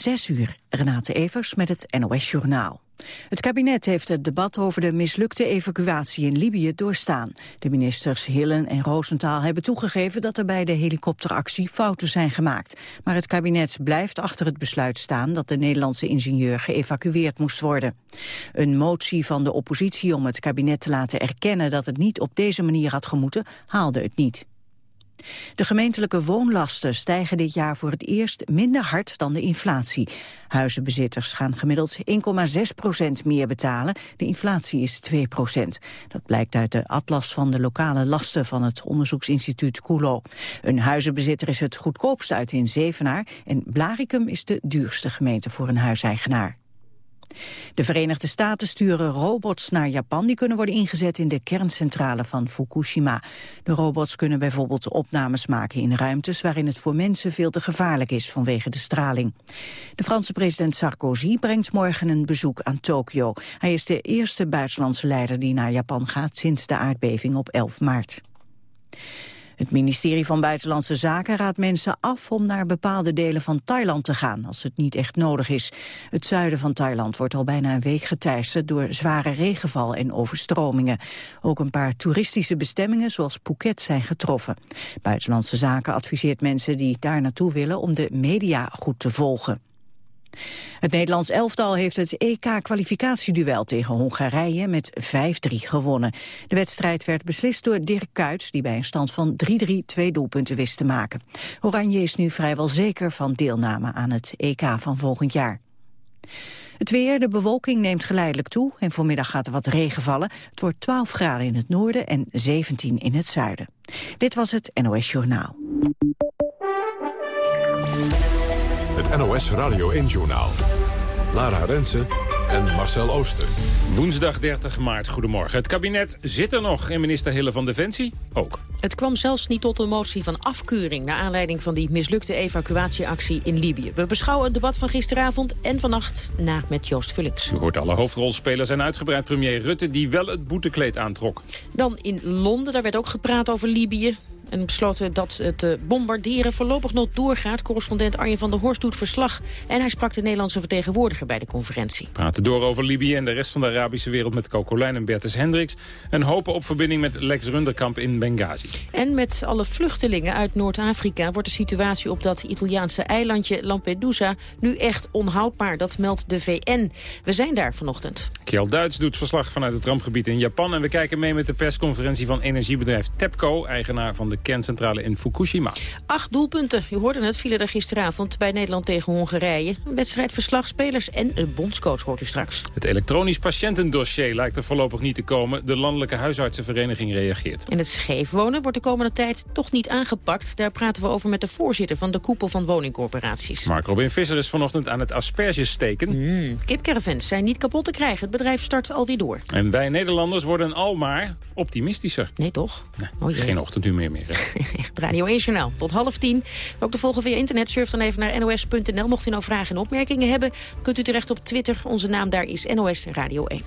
Zes uur, Renate Evers met het NOS Journaal. Het kabinet heeft het debat over de mislukte evacuatie in Libië doorstaan. De ministers Hillen en Roosentaal hebben toegegeven dat er bij de helikopteractie fouten zijn gemaakt. Maar het kabinet blijft achter het besluit staan dat de Nederlandse ingenieur geëvacueerd moest worden. Een motie van de oppositie om het kabinet te laten erkennen dat het niet op deze manier had gemoeten, haalde het niet. De gemeentelijke woonlasten stijgen dit jaar voor het eerst minder hard dan de inflatie. Huizenbezitters gaan gemiddeld 1,6 procent meer betalen. De inflatie is 2 procent. Dat blijkt uit de atlas van de lokale lasten van het onderzoeksinstituut Kulo. Een huizenbezitter is het goedkoopst uit in Zevenaar en Blaricum is de duurste gemeente voor een huiseigenaar. De Verenigde Staten sturen robots naar Japan. Die kunnen worden ingezet in de kerncentrale van Fukushima. De robots kunnen bijvoorbeeld opnames maken in ruimtes... waarin het voor mensen veel te gevaarlijk is vanwege de straling. De Franse president Sarkozy brengt morgen een bezoek aan Tokio. Hij is de eerste buitenlandse leider die naar Japan gaat... sinds de aardbeving op 11 maart. Het ministerie van Buitenlandse Zaken raadt mensen af om naar bepaalde delen van Thailand te gaan, als het niet echt nodig is. Het zuiden van Thailand wordt al bijna een week geteisterd door zware regenval en overstromingen. Ook een paar toeristische bestemmingen zoals Phuket zijn getroffen. Buitenlandse Zaken adviseert mensen die daar naartoe willen om de media goed te volgen. Het Nederlands elftal heeft het EK-kwalificatieduel tegen Hongarije met 5-3 gewonnen. De wedstrijd werd beslist door Dirk Kuyt, die bij een stand van 3-3 twee doelpunten wist te maken. Oranje is nu vrijwel zeker van deelname aan het EK van volgend jaar. Het weer, de bewolking neemt geleidelijk toe en vanmiddag gaat er wat regen vallen. Het wordt 12 graden in het noorden en 17 in het zuiden. Dit was het NOS Journaal. Het NOS Radio 1-journaal. Lara Rensen en Marcel Ooster. Woensdag 30 maart, goedemorgen. Het kabinet zit er nog en minister Hille van Defensie ook. Het kwam zelfs niet tot een motie van afkeuring... naar aanleiding van die mislukte evacuatieactie in Libië. We beschouwen het debat van gisteravond en vannacht na met Joost Vullings. U hoort alle hoofdrolspelers en uitgebreid premier Rutte... die wel het boetekleed aantrok. Dan in Londen, daar werd ook gepraat over Libië en besloten dat het eh, bombarderen voorlopig nog doorgaat. Correspondent Arjen van der Horst doet verslag. En hij sprak de Nederlandse vertegenwoordiger bij de conferentie. We praten door over Libië en de rest van de Arabische wereld met Cocolijn en Bertus Hendricks. En hopen op verbinding met Lex Runderkamp in Benghazi. En met alle vluchtelingen uit Noord-Afrika wordt de situatie op dat Italiaanse eilandje Lampedusa nu echt onhoudbaar. Dat meldt de VN. We zijn daar vanochtend. Kjell Duits doet verslag vanuit het rampgebied in Japan. En we kijken mee met de persconferentie van energiebedrijf TEPCO, eigenaar van de kerncentrale in Fukushima. Acht doelpunten, u hoorde het, vielen er gisteravond bij Nederland tegen Hongarije. Een wedstrijdverslag, spelers en een bondscoach hoort u straks. Het elektronisch patiëntendossier lijkt er voorlopig niet te komen. De Landelijke Huisartsenvereniging reageert. En het scheefwonen wordt de komende tijd toch niet aangepakt. Daar praten we over met de voorzitter van de koepel van woningcorporaties. Mark Robin Visser is vanochtend aan het asperges steken. Mm, kipcaravans zijn niet kapot te krijgen. Het bedrijf start alweer door. En wij Nederlanders worden al maar optimistischer. Nee, toch? Nee, oh, geen ochtendhumeur meer. Radio 1 Journaal. Tot half tien. Ook te volgen via internet. Surf dan even naar nos.nl. Mocht u nou vragen en opmerkingen hebben, kunt u terecht op Twitter. Onze naam daar is NOS Radio 1.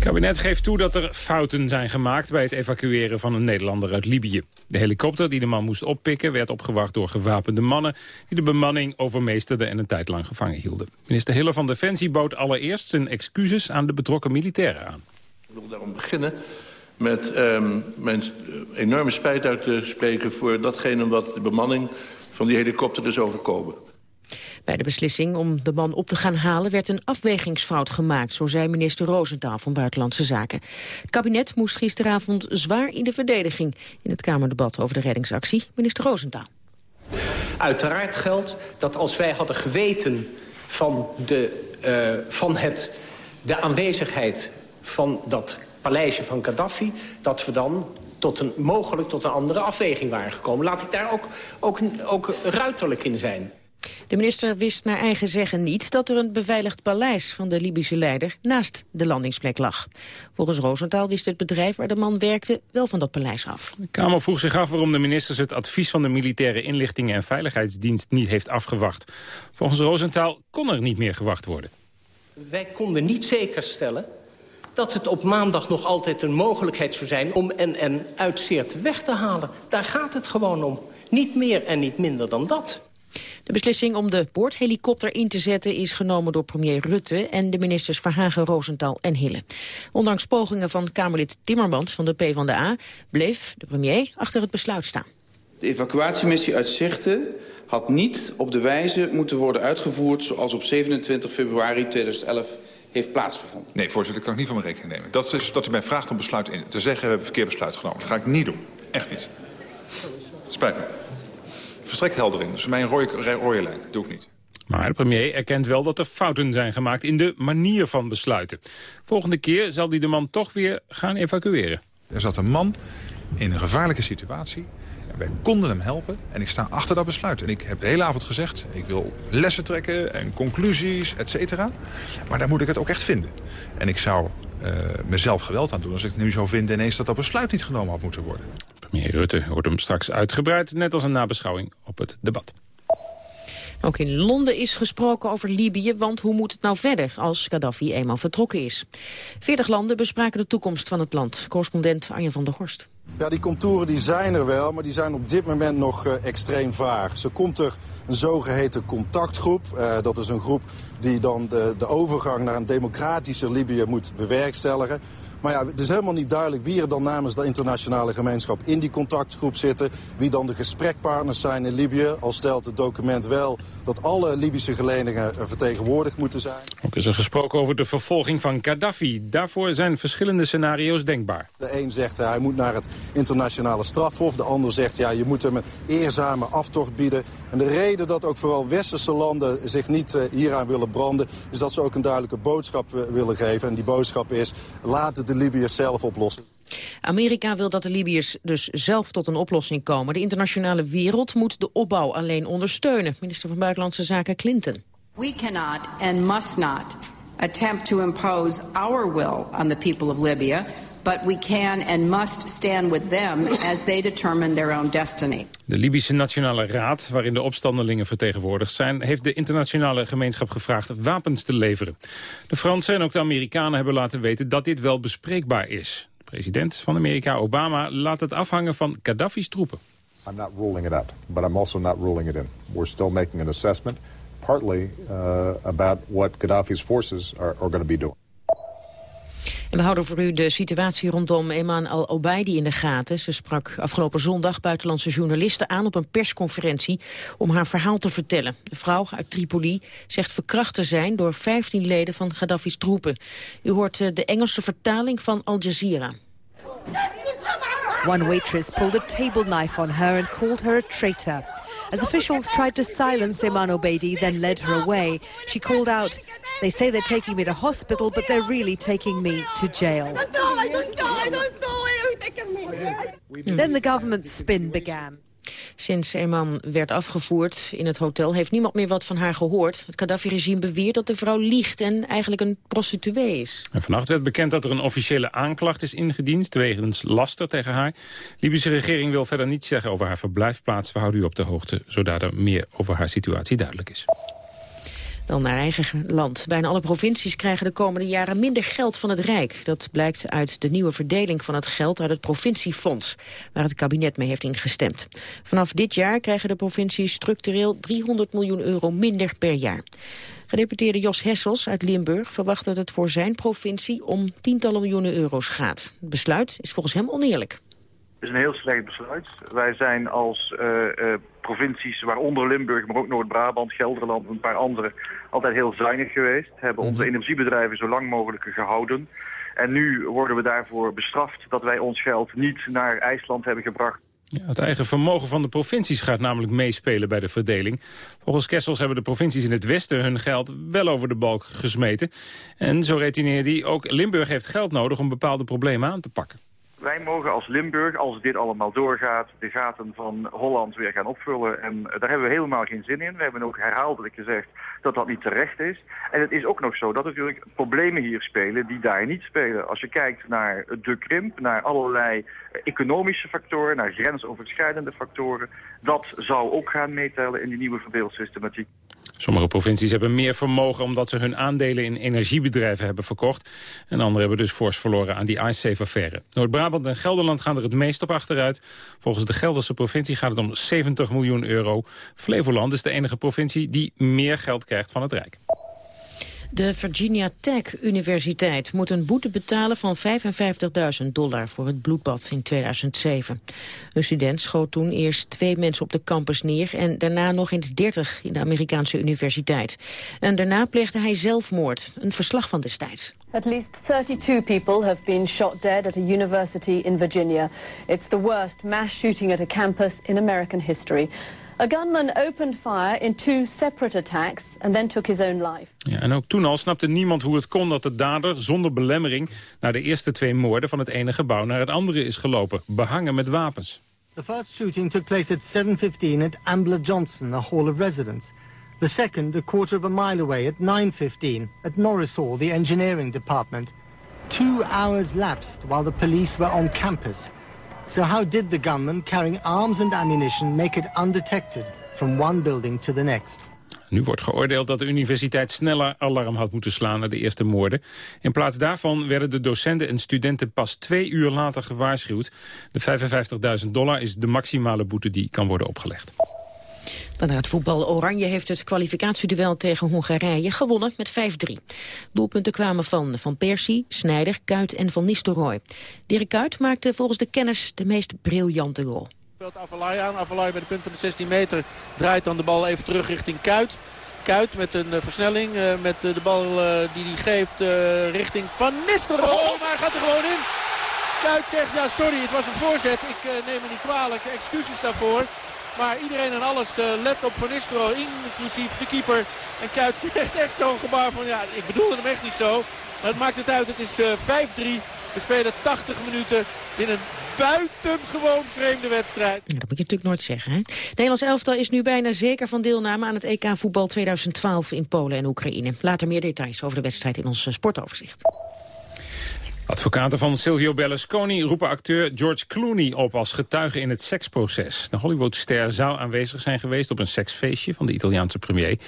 Het kabinet geeft toe dat er fouten zijn gemaakt bij het evacueren van een Nederlander uit Libië. De helikopter die de man moest oppikken werd opgewacht door gewapende mannen die de bemanning overmeesterden en een tijd lang gevangen hielden. Minister Hille van Defensie bood allereerst zijn excuses aan de betrokken militairen aan. Ik wil daarom beginnen met um, mijn enorme spijt uit te spreken... voor datgene wat de bemanning van die helikopter is overkomen. Bij de beslissing om de man op te gaan halen werd een afwegingsfout gemaakt, zo zei minister Roosentaal van Buitenlandse Zaken. Het kabinet moest gisteravond zwaar in de verdediging in het Kamerdebat over de reddingsactie. Minister Roosentaal. Uiteraard geldt dat als wij hadden geweten van de, uh, van het, de aanwezigheid van dat paleisje van Gaddafi... dat we dan tot een, mogelijk tot een andere afweging waren gekomen. Laat ik daar ook, ook, ook ruiterlijk in zijn. De minister wist naar eigen zeggen niet dat er een beveiligd paleis van de Libische leider naast de landingsplek lag. Volgens Rosenthal wist het bedrijf waar de man werkte wel van dat paleis af. De Kamer vroeg zich af waarom de ministers het advies van de militaire inlichtingen en veiligheidsdienst niet heeft afgewacht. Volgens Rosenthal kon er niet meer gewacht worden. Wij konden niet zeker stellen dat het op maandag nog altijd een mogelijkheid zou zijn... om NN uit Seert weg te halen. Daar gaat het gewoon om. Niet meer en niet minder dan dat. De beslissing om de boordhelikopter in te zetten is genomen door premier Rutte en de ministers Verhagen, Rosenthal en Hille. Ondanks pogingen van Kamerlid Timmermans van de PvdA bleef de premier achter het besluit staan. De evacuatiemissie uit Zichten had niet op de wijze moeten worden uitgevoerd... zoals op 27 februari 2011 heeft plaatsgevonden. Nee, voorzitter, dat kan ik niet van mijn rekening nemen. Dat is dat u mij vraagt om besluit in te zeggen... we hebben een verkeerd besluit genomen. Dat ga ik niet doen. Echt niet. Spijt me. Verstrekt helder in. Dat is voor mij een rode, rode lijn. Dat doe ik niet. Maar de premier erkent wel dat er fouten zijn gemaakt in de manier van besluiten. Volgende keer zal hij de man toch weer gaan evacueren. Er zat een man in een gevaarlijke situatie. Wij konden hem helpen en ik sta achter dat besluit. En ik heb de hele avond gezegd, ik wil lessen trekken en conclusies, et cetera. Maar daar moet ik het ook echt vinden. En ik zou uh, mezelf geweld aan doen als ik nu zou vinden ineens dat dat besluit niet genomen had moeten worden. Premier Rutte hoort hem straks uitgebreid, net als een nabeschouwing op het debat. Ook in Londen is gesproken over Libië, want hoe moet het nou verder als Gaddafi eenmaal vertrokken is? Veertig landen bespraken de toekomst van het land. Correspondent Arjen van der Horst. Ja, die contouren die zijn er wel, maar die zijn op dit moment nog uh, extreem vaag. Zo komt er een zogeheten contactgroep. Uh, dat is een groep die dan de, de overgang naar een democratische Libië moet bewerkstelligen. Maar ja, het is helemaal niet duidelijk wie er dan namens de internationale gemeenschap in die contactgroep zitten. Wie dan de gesprekpartners zijn in Libië. Al stelt het document wel dat alle Libische geledingen vertegenwoordigd moeten zijn. Ook is er gesproken over de vervolging van Gaddafi. Daarvoor zijn verschillende scenario's denkbaar. De een zegt hij moet naar het internationale strafhof. De ander zegt ja, je moet hem een eerzame aftocht bieden. En de reden dat ook vooral westerse landen zich niet uh, hieraan willen branden... is dat ze ook een duidelijke boodschap uh, willen geven. En die boodschap is, laat het de Libiërs zelf oplossen. Amerika wil dat de Libiërs dus zelf tot een oplossing komen. De internationale wereld moet de opbouw alleen ondersteunen. Minister van Buitenlandse Zaken Clinton. We cannot and must not attempt to impose our will on the people of Libya but we can and must stand with them as they determine their own destiny. De Libische Nationale Raad, waarin de opstandelingen vertegenwoordigd zijn... heeft de internationale gemeenschap gevraagd wapens te leveren. De Fransen en ook de Amerikanen hebben laten weten dat dit wel bespreekbaar is. De president van Amerika, Obama, laat het afhangen van Gaddafi's troepen. I'm not ruling it out, but I'm also not ruling it in. We're still making an assessment, partly uh, about what Gaddafi's forces are, are going to be doing. En we houden voor u de situatie rondom Eman al-Obaidi in de gaten. Ze sprak afgelopen zondag buitenlandse journalisten aan op een persconferentie om haar verhaal te vertellen. De vrouw uit Tripoli zegt verkracht te zijn door 15 leden van Gaddafi's troepen. U hoort eh, de Engelse vertaling van Al Jazeera. One waitress pulled a table knife on her and called her a traitor. As officials tried to silence Iman Obeidi, then led her away, she called out, They say they're taking me to hospital, but they're really taking me to jail. I don't know, I don't know, I don't know. Then the government's spin began. Sinds Eman werd afgevoerd in het hotel heeft niemand meer wat van haar gehoord. Het Gaddafi-regime beweert dat de vrouw liegt en eigenlijk een prostituee is. En vannacht werd bekend dat er een officiële aanklacht is ingediend... wegens laster tegen haar. De Libische regering wil verder niets zeggen over haar verblijfplaats. We houden u op de hoogte, zodat er meer over haar situatie duidelijk is. Dan naar eigen land. Bijna alle provincies krijgen de komende jaren minder geld van het Rijk. Dat blijkt uit de nieuwe verdeling van het geld uit het provinciefonds, waar het kabinet mee heeft ingestemd. Vanaf dit jaar krijgen de provincies structureel 300 miljoen euro minder per jaar. Gedeputeerde Jos Hessels uit Limburg verwacht dat het voor zijn provincie om tientallen miljoenen euro's gaat. Het besluit is volgens hem oneerlijk. Het is een heel slecht besluit. Wij zijn als uh, provincies, waaronder Limburg, maar ook Noord-Brabant, Gelderland en een paar andere, altijd heel zuinig geweest. Hebben onze mhm. energiebedrijven zo lang mogelijk gehouden. En nu worden we daarvoor bestraft dat wij ons geld niet naar IJsland hebben gebracht. Ja, het eigen vermogen van de provincies gaat namelijk meespelen bij de verdeling. Volgens Kessels hebben de provincies in het westen hun geld wel over de balk gesmeten. En zo retineerde hij, ook Limburg heeft geld nodig om bepaalde problemen aan te pakken. Mogen als Limburg, als dit allemaal doorgaat, de gaten van Holland weer gaan opvullen. En daar hebben we helemaal geen zin in. We hebben ook herhaaldelijk gezegd dat dat niet terecht is. En het is ook nog zo dat natuurlijk problemen hier spelen die daar niet spelen. Als je kijkt naar de krimp, naar allerlei economische factoren, naar grensoverschrijdende factoren. Dat zou ook gaan meetellen in die nieuwe verdeelsystematiek. Sommige provincies hebben meer vermogen omdat ze hun aandelen in energiebedrijven hebben verkocht. En anderen hebben dus fors verloren aan die iSafe-affaire. Noord-Brabant en Gelderland gaan er het meest op achteruit. Volgens de Gelderse provincie gaat het om 70 miljoen euro. Flevoland is de enige provincie die meer geld krijgt van het Rijk. De Virginia Tech Universiteit moet een boete betalen van 55.000 dollar voor het bloedbad in 2007. Een student schoot toen eerst twee mensen op de campus neer en daarna nog eens 30 in de Amerikaanse universiteit. En daarna pleegde hij zelfmoord, een verslag van destijds. At least 32 people have been shot dead at a university in Virginia. It's the worst mass shooting at a campus in American history. A gunman opened fire in two separate attacks and then took his own life. Ja, en ook toen al snapte niemand hoe het kon dat de dader zonder belemmering... naar de eerste twee moorden van het ene gebouw naar het andere is gelopen. Behangen met wapens. The first shooting took place at 7.15 at Ambler Johnson, a hall of residence. The second a quarter of a mile away at 9.15 at Norris Hall, the engineering department. Two hours lapsed while the police were on campus. So how did the gunman carrying arms and ammunition make it undetected from one building to the next? Nu wordt geoordeeld dat de universiteit sneller alarm had moeten slaan naar de eerste moorden. In plaats daarvan werden de docenten en studenten pas twee uur later gewaarschuwd. De 55.000 dollar is de maximale boete die kan worden opgelegd. Dan het voetbal. Oranje heeft het kwalificatieduel tegen Hongarije gewonnen met 5-3. Doelpunten kwamen van Van Persie, Snijder, Kuit en Van Nistelrooy. Dirk Kuit maakte volgens de kenners de meest briljante goal. Speelt Avalai aan. Avalai bij de punt van de 16 meter draait dan de bal even terug richting Kuit. Kuit met een uh, versnelling, uh, met uh, de bal die hij geeft richting Van Nistelrooy. Oh, maar hij gaat er gewoon in. Kuit zegt, ja sorry, het was een voorzet. Ik neem me niet kwalijk, excuses daarvoor. Maar iedereen en alles uh, let op Van Nistelrooy, inclusief de keeper. En Kuit zegt echt zo'n gebaar van, ja, ik bedoelde hem echt niet zo. Maar het maakt het uit, het is uh, 5-3. We spelen 80 minuten in een buitengewoon vreemde wedstrijd. Ja, dat moet je natuurlijk nooit zeggen. Hè? Nederlands elftal is nu bijna zeker van deelname aan het EK voetbal 2012 in Polen en Oekraïne. Later meer details over de wedstrijd in ons sportoverzicht. Advocaten van Silvio Berlusconi roepen acteur George Clooney op als getuige in het seksproces. De Hollywoodster zou aanwezig zijn geweest op een seksfeestje van de Italiaanse premier.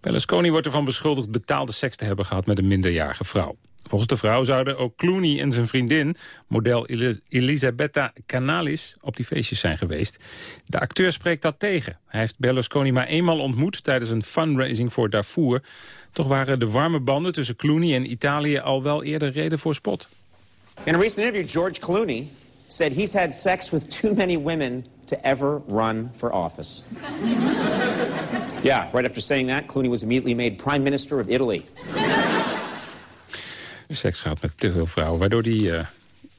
Berlusconi wordt ervan beschuldigd betaalde seks te hebben gehad met een minderjarige vrouw. Volgens de vrouw zouden ook Clooney en zijn vriendin, model Elisabetta Canalis, op die feestjes zijn geweest. De acteur spreekt dat tegen. Hij heeft Berlusconi maar eenmaal ontmoet tijdens een fundraising voor Darfur. Toch waren de warme banden tussen Clooney en Italië al wel eerder reden voor spot. In a recent interview, George Clooney said he's had sex with too many women to ever run for office. yeah, right after saying that, Clooney was immediately made prime minister of Italy. Seks gaat met te veel vrouwen, waardoor die uh,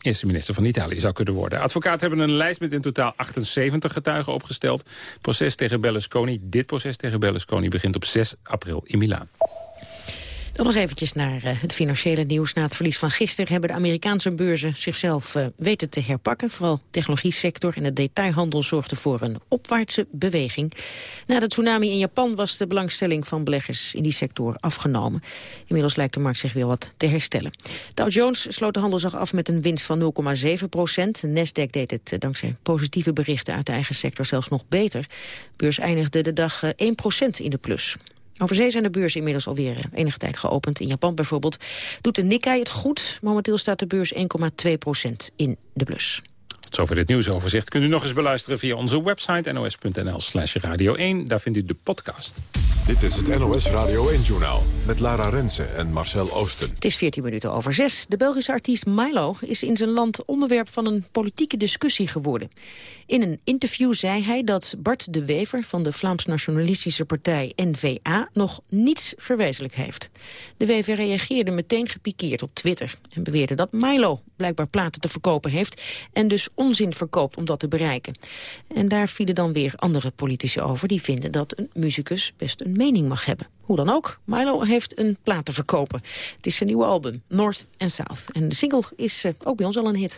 eerste minister van Italië zou kunnen worden. Advocaten hebben een lijst met in totaal 78 getuigen opgesteld. Proces tegen Berlusconi, dit proces tegen Berlusconi, begint op 6 april in Milaan. Dan nog eventjes naar uh, het financiële nieuws. Na het verlies van gisteren hebben de Amerikaanse beurzen zichzelf uh, weten te herpakken. Vooral de technologie-sector en de detailhandel zorgden voor een opwaartse beweging. Na de tsunami in Japan was de belangstelling van beleggers in die sector afgenomen. Inmiddels lijkt de markt zich weer wat te herstellen. Dow Jones sloot de handelsdag af met een winst van 0,7 procent. Nasdaq deed het uh, dankzij positieve berichten uit de eigen sector zelfs nog beter. De beurs eindigde de dag 1 procent in de plus. Over zee zijn de beurzen inmiddels alweer enige tijd geopend. In Japan bijvoorbeeld doet de Nikkei het goed. Momenteel staat de beurs 1,2% in de plus. Tot zover dit nieuwsoverzicht kunt u nog eens beluisteren via onze website nos.nl slash radio 1. Daar vindt u de podcast. Dit is het NOS Radio 1-journaal met Lara Rensen en Marcel Oosten. Het is 14 minuten over 6. De Belgische artiest Milo is in zijn land onderwerp van een politieke discussie geworden. In een interview zei hij dat Bart de Wever van de Vlaams-nationalistische partij N-VA nog niets verwezenlijk heeft. De Wever reageerde meteen gepikeerd op Twitter en beweerde dat Milo blijkbaar platen te verkopen heeft en dus onzin verkoopt om dat te bereiken. En daar vielen dan weer andere politici over die vinden dat een muzikus best een mening mag hebben. Hoe dan ook, Milo heeft een plaat te verkopen. Het is zijn nieuwe album, North and South. En de single is uh, ook bij ons al een hit.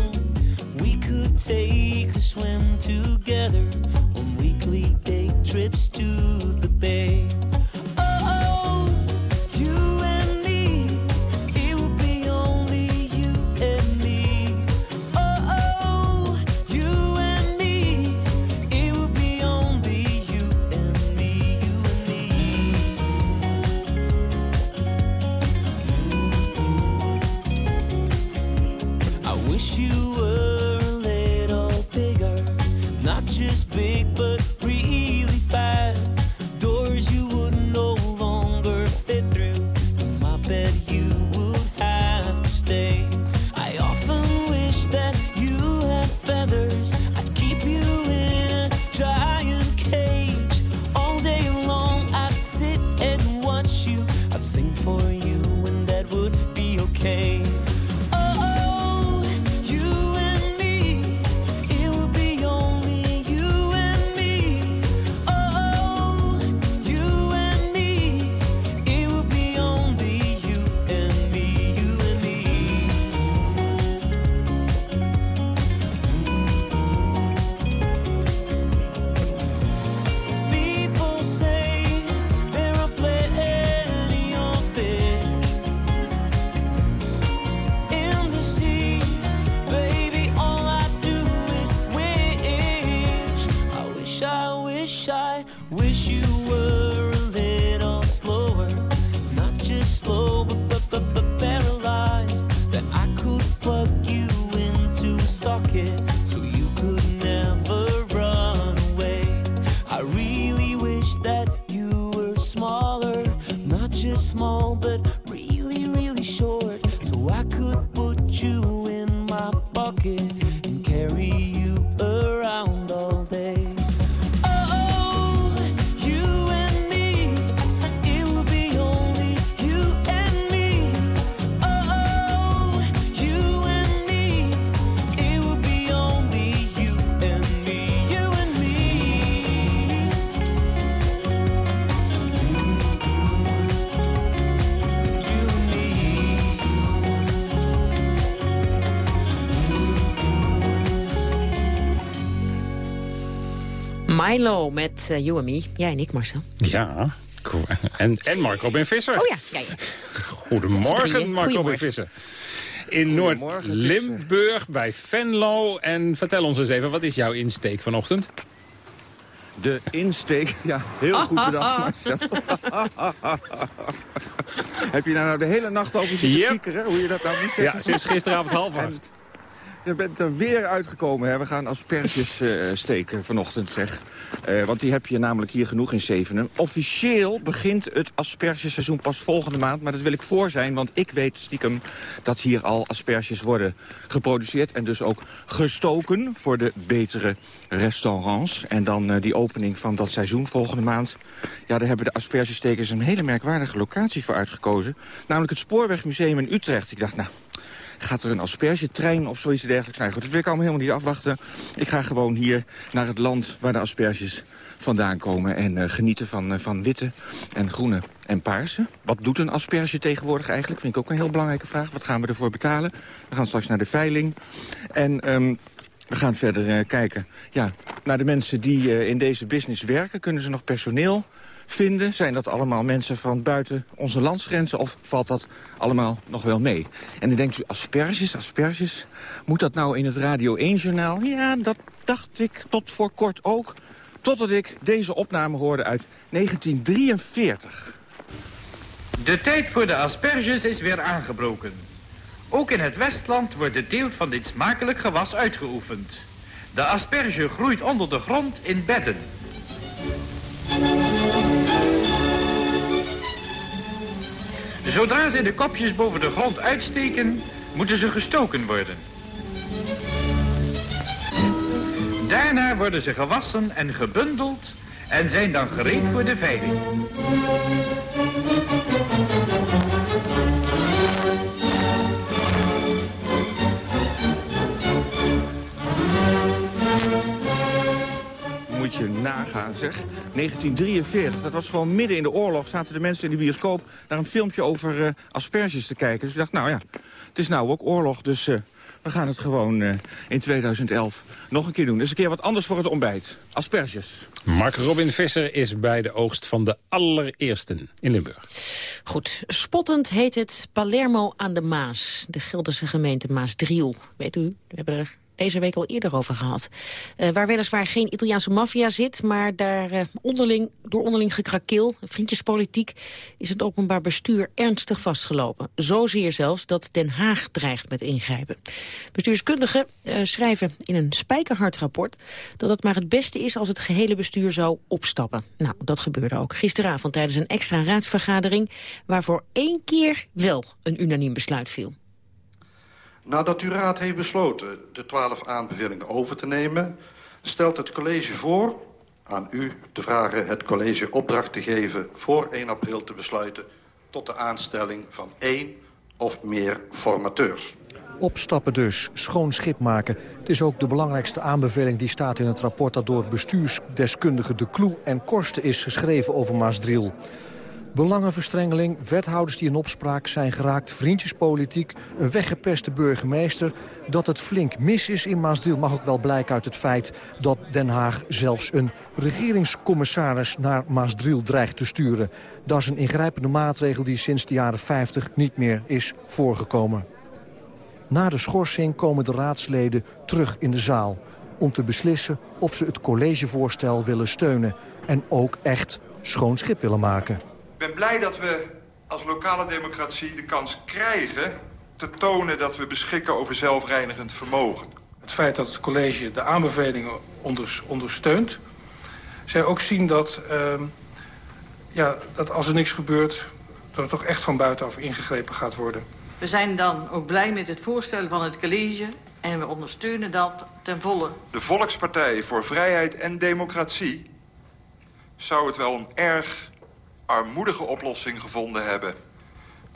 Take a swim together on weekly day trips to small, but really, really short, so I could put you in my pocket Milo met eh, You and Me. Jij en ik, Marcel. Ja, en, en Marco Ben Visser. Oh ja. Goedemorgen. Marco Ben. Visser. In Noord-Limburg bij Venlo. En vertel ons eens even, wat is jouw insteek vanochtend? De insteek, ja, heel goed bedacht, Marcel. Heb je daar nou de hele nacht over zitten Yep. piekeren, hoe je dat nou niet zegt? Ja, sinds gisteravond half acht. Je bent er weer uitgekomen? We gaan asperges eh, steken vanochtend, zeg. Eh, want die heb je namelijk hier genoeg in Zevenem. Officieel begint het aspergeseizoen pas volgende maand. Maar dat wil ik voor zijn, want ik weet stiekem... dat hier al asperges worden geproduceerd... en dus ook gestoken voor de betere restaurants. En dan eh, die opening van dat seizoen volgende maand. Ja, daar hebben de aspergestekers een hele merkwaardige locatie voor uitgekozen. Namelijk het Spoorwegmuseum in Utrecht. Ik dacht, nou, Gaat er een aspergetrein of zoiets dergelijks? Nou goed, dat wil ik allemaal helemaal niet afwachten. Ik ga gewoon hier naar het land waar de asperges vandaan komen... en eh, genieten van, eh, van witte en groene en paarse. Wat doet een asperge tegenwoordig eigenlijk? Vind ik ook een heel belangrijke vraag. Wat gaan we ervoor betalen? We gaan straks naar de veiling. En... ehm, we gaan verder eh, kijken ja, naar de mensen die in deze business werken. Kunnen ze nog personeel vinden? Zijn dat allemaal mensen van buiten onze landsgrenzen? Of valt dat allemaal nog wel mee? En dan denkt u, asperges, asperges. Moet dat nou in het Radio 1-journaal? Ja, dat dacht ik tot voor kort ook. Totdat ik deze opname hoorde uit 1943. De tijd voor de asperges is weer aangebroken. Ook in het Westland wordt de teelt van dit smakelijk gewas uitgeoefend. De asperge groeit onder de grond in bedden. Zodra ze de kopjes boven de grond uitsteken, moeten ze gestoken worden. Daarna worden ze gewassen en gebundeld en zijn dan gereed voor de veiling. Je nagaan, zeg. 1943, dat was gewoon midden in de oorlog... zaten de mensen in de bioscoop naar een filmpje over eh, asperges te kijken. Dus ik dacht, nou ja, het is nou ook oorlog, dus... eh, we gaan het gewoon eh, in 2011 nog een keer doen. Dus een keer wat anders voor het ontbijt. Asperges. Mark Robin Visser is bij de oogst van de allereersten in Limburg. Goed, spottend heet het Palermo aan de Maas. De Gelderse gemeente Maasdriel. Weet u, we hebben er deze week al eerder over gehad. Eh, waar weliswaar geen Italiaanse maffia zit... maar daar eh, onderling, door onderling gekrakeel, vriendjespolitiek... is het openbaar bestuur ernstig vastgelopen. Zozeer zelfs dat Den Haag dreigt met ingrijpen. Bestuurskundigen eh, schrijven in een spijkerhard rapport... dat het maar het beste is als het gehele bestuur zou opstappen. Nou, dat gebeurde ook gisteravond tijdens een extra raadsvergadering... waarvoor één keer wel een unaniem besluit viel. Nadat uw raad heeft besloten de twaalf aanbevelingen over te nemen... stelt het college voor aan u te vragen het college opdracht te geven... voor 1 april te besluiten tot de aanstelling van één of meer formateurs. Opstappen dus, schoon schip maken. Het is ook de belangrijkste aanbeveling die staat in het rapport... dat door bestuursdeskundige De Kloe en Korsten is geschreven over Maasdriel. Belangenverstrengeling, wethouders die in opspraak zijn geraakt... vriendjespolitiek, een weggepeste burgemeester... dat het flink mis is in Maasdriel mag ook wel blijken uit het feit... dat Den Haag zelfs een regeringscommissaris naar Maasdriel dreigt te sturen. Dat is een ingrijpende maatregel die sinds de jaren 50 niet meer is voorgekomen. Na de schorsing komen de raadsleden terug in de zaal... om te beslissen of ze het collegevoorstel willen steunen... en ook echt schoon schip willen maken. Ik ben blij dat we als lokale democratie de kans krijgen... te tonen dat we beschikken over zelfreinigend vermogen. Het feit dat het college de aanbevelingen onders- ondersteunt... zij ook zien dat, ehm, ja, dat als er niks gebeurt... dat er toch echt van buitenaf ingegrepen gaat worden. We zijn dan ook blij met het voorstel van het college... en we ondersteunen dat ten volle. De Volkspartij voor Vrijheid en Democratie... zou het wel een erg armoedige oplossing gevonden hebben...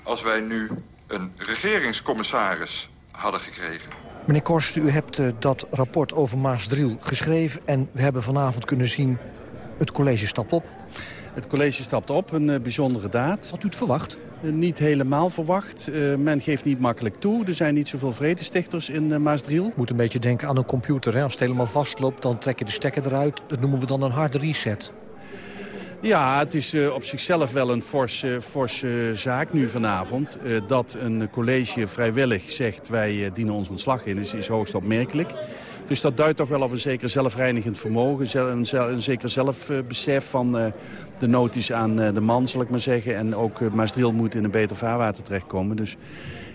als wij nu een regeringscommissaris hadden gekregen. Meneer Korst, u hebt eh, dat rapport over Maasdriel geschreven... en we hebben vanavond kunnen zien, het college stapt op. Het college stapt op, een eh, bijzondere daad. Had u het verwacht? Eh, niet helemaal verwacht. Eh, men geeft niet makkelijk toe. Er zijn niet zoveel vredestichters in uh, Maasdriel. Moet een beetje denken aan een computer. Hè? Als het helemaal vastloopt, dan trek je de stekker eruit. Dat noemen we dan een hard reset. Ja, het is uh, op zichzelf wel een forse, forse zaak nu vanavond. Uh, dat een college vrijwillig zegt wij uh, dienen ons ontslag in is, is hoogst opmerkelijk. Dus dat duidt toch wel op een zeker zelfreinigend vermogen. Een, een zeker zelfbesef van de noties aan de man, zal ik maar zeggen. En ook Maasdriel moet in een beter vaarwater terechtkomen. Dus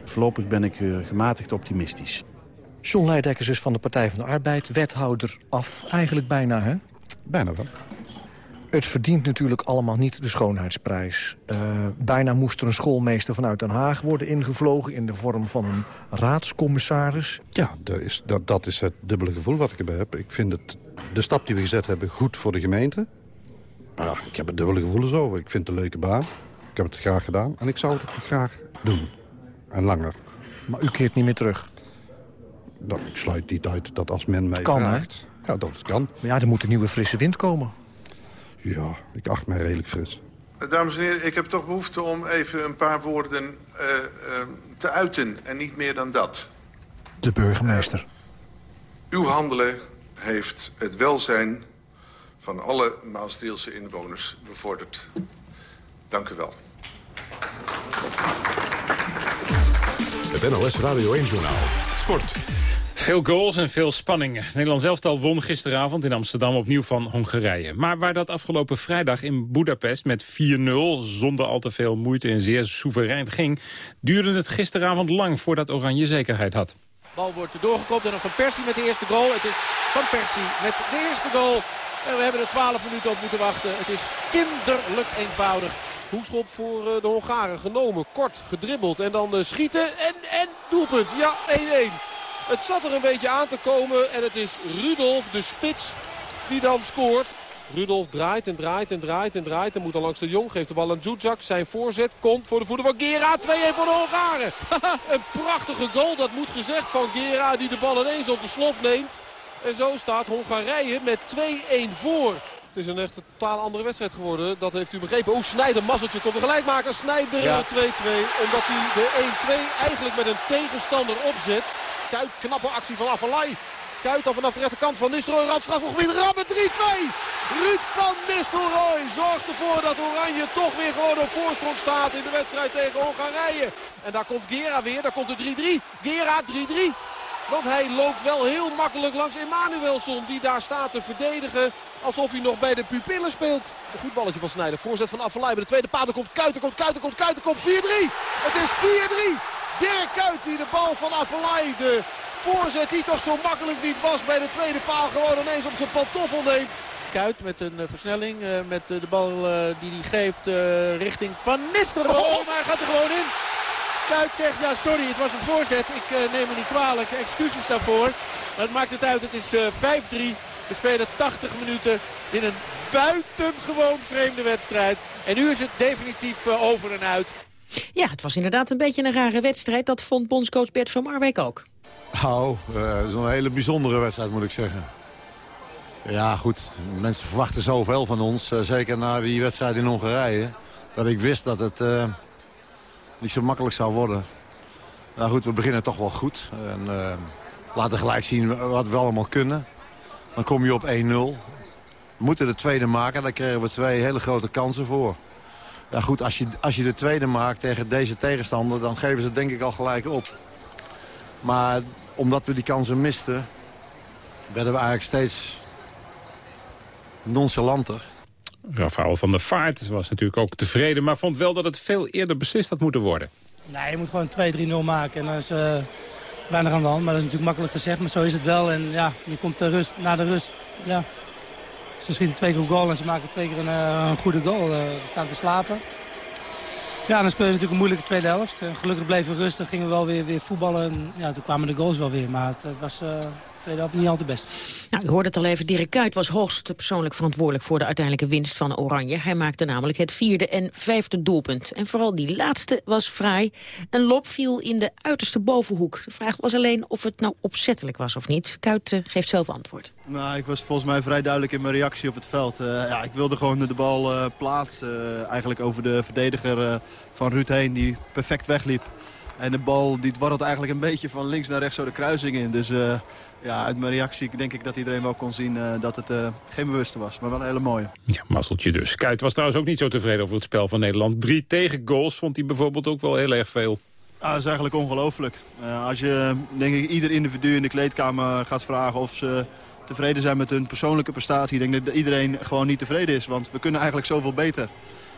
voorlopig ben ik gematigd optimistisch. John Leidekkers is van de Partij van de Arbeid, wethouder af. Eigenlijk bijna, hè? Bijna wel. Het verdient natuurlijk allemaal niet de schoonheidsprijs. Uh, bijna moest er een schoolmeester vanuit Den Haag worden ingevlogen... in de vorm van een raadscommissaris. Ja, dat is, dat, dat is het dubbele gevoel wat ik erbij heb. Ik vind het, de stap die we gezet hebben goed voor de gemeente. Ja, ik heb het dubbele gevoelens over. Ik vind het een leuke baan. Ik heb het graag gedaan. En ik zou het graag doen. En langer. Maar u keert niet meer terug? Dat, ik sluit niet uit dat als men mij kan, vraagt... Hè? Ja, dat kan. Maar ja, er moet een nieuwe frisse wind komen. Ja, ik acht mij redelijk fris. Dames en heren, ik heb toch behoefte om even een paar woorden uh, uh, te uiten. En niet meer dan dat. De burgemeester. Uh, uw handelen heeft het welzijn van alle Maasdrielse inwoners bevorderd. Dank u wel. Het NOS Radio 1-journaal. Sport. Veel goals en veel spanningen. Nederland elftal won gisteravond in Amsterdam opnieuw van Hongarije. Maar waar dat afgelopen vrijdag in Budapest met 4-0... zonder al te veel moeite en zeer soeverein ging... duurde het gisteravond lang voordat Oranje zekerheid had. Bal wordt doorgekopt en dan Van Persie met de eerste goal. Het is Van Persie met de eerste goal. En we hebben er 12 minuten op moeten wachten. Het is kinderlijk eenvoudig. Hoekschop voor de Hongaren genomen. Kort gedribbeld en dan schieten en, en doelpunt. Ja, 1-1. Het zat er een beetje aan te komen en het is Rudolf, de spits, die dan scoort. Rudolf draait en draait en draait en draait. En moet dan langs de Jong. Geeft de bal aan Djudjak. Zijn voorzet komt voor de voeten van Gera. 2-1 voor de Hongaren. een prachtige goal, dat moet gezegd, van Gera. Die de bal ineens op de slof neemt. En zo staat Hongarije met 2-1 voor. Het is een echt totaal andere wedstrijd geworden. Dat heeft u begrepen. Oeh, Snijder, mazzeltje komt er gelijk maken. Snijder Ja. 2-2. Omdat hij de 1-2 eigenlijk met een tegenstander opzet. Kuit, knappe actie van Avalai. Kuit dan vanaf de rechterkant van Nistelrooy. Randstrafgebied, rammen 3-2. Ruud van Nistelrooy zorgt ervoor dat Oranje toch weer gewoon op voorsprong staat in de wedstrijd tegen Hongarije. En daar komt Gera weer, daar komt de 3-3. Gera 3-3. Want hij loopt wel heel makkelijk langs Emanuelson. Die daar staat te verdedigen. Alsof hij nog bij de pupillen speelt. Een goed balletje van Snijder. Voorzet van Affelay. Bij de tweede paal. Er komt Kuiten, komt Kuiten, komt Kuiten, komt 4-3. Het is 4-3. Dirk Kuyt die de bal van Affelay. De voorzet die toch zo makkelijk niet was bij de tweede paal. Gewoon ineens op zijn pantoffel neemt. Kuit met een eh, versnelling. eh, met eh, de bal die hij geeft richting Van Nistelrooy. Maar hij gaat er gewoon in. Kuit zegt, ja sorry, het was een voorzet. Ik neem me niet kwalijk. Excuses daarvoor. Maar het maakt het uit. Het is eh, 5-3. We spelen 80 minuten in een buitengewoon vreemde wedstrijd. En nu is het definitief over en uit. Ja, het was inderdaad een beetje een rare wedstrijd. Dat vond bondscoach Bert van Marwijk ook. Nou, eh, zo'n hele bijzondere wedstrijd moet ik zeggen. Ja, goed. Mensen verwachten zoveel van ons. eh, zeker na die wedstrijd in Hongarije. Dat ik wist dat het eh, niet zo makkelijk zou worden. Nou goed, we beginnen toch wel goed. En laten gelijk zien wat we allemaal kunnen. Dan kom je op 1-0. We moeten de tweede maken. Daar kregen we twee hele grote kansen voor. Ja goed, als je, als je de tweede maakt tegen deze tegenstander... dan geven ze het denk ik al gelijk op. Maar omdat we die kansen misten... werden we eigenlijk steeds nonchalanter. Rafael van der Vaart was natuurlijk ook tevreden... maar vond wel dat het veel eerder beslist had moeten worden. Nee, je moet gewoon 2-3-0 maken. En dan is eh, weinig aan de hand. Maar dat is natuurlijk makkelijk gezegd, maar zo is het wel. En ja, je komt de rust, na de rust. Ja. Ze schieten twee keer op goal en ze maken twee keer een, eh, een goede goal. Eh, we staan te slapen. Ja, dan speel je natuurlijk een moeilijke tweede helft. Gelukkig bleven we rustig, gingen we wel weer, weer voetballen. En, ja, toen kwamen de goals wel weer. Maar het, het was eh, tweede helft niet al te best. Nou, u hoorde het al even, Dirk Kuyt was hoogst persoonlijk verantwoordelijk voor de uiteindelijke winst van Oranje. Hij maakte namelijk het vierde en vijfde doelpunt. En vooral die laatste was fraai. Een lop viel in de uiterste bovenhoek. De vraag was alleen of het nou opzettelijk was of niet. Kuyt eh, geeft zelf antwoord. Nou, ik was volgens mij vrij duidelijk in mijn reactie op het veld. Eh, ja, ik wilde gewoon de bal eh, plaatsen. eigenlijk over de verdediger eh, van Ruud heen, die perfect wegliep. En de bal die dwarrelt eigenlijk een beetje van links naar rechts zo de kruising in. Dus eh, ja, uit mijn reactie denk ik dat iedereen wel kon zien eh, dat het eh, geen bewuste was. Maar wel een hele mooie. Ja, mazzeltje dus. Kuit was trouwens ook niet zo tevreden over het spel van Nederland. Drie tegengoals vond hij bijvoorbeeld ook wel heel erg veel. Ja, dat is eigenlijk ongelooflijk. Eh, als je denk ik, ieder individu in de kleedkamer gaat vragen of ze tevreden zijn met hun persoonlijke prestatie. Ik denk dat iedereen gewoon niet tevreden is, want we kunnen eigenlijk zoveel beter.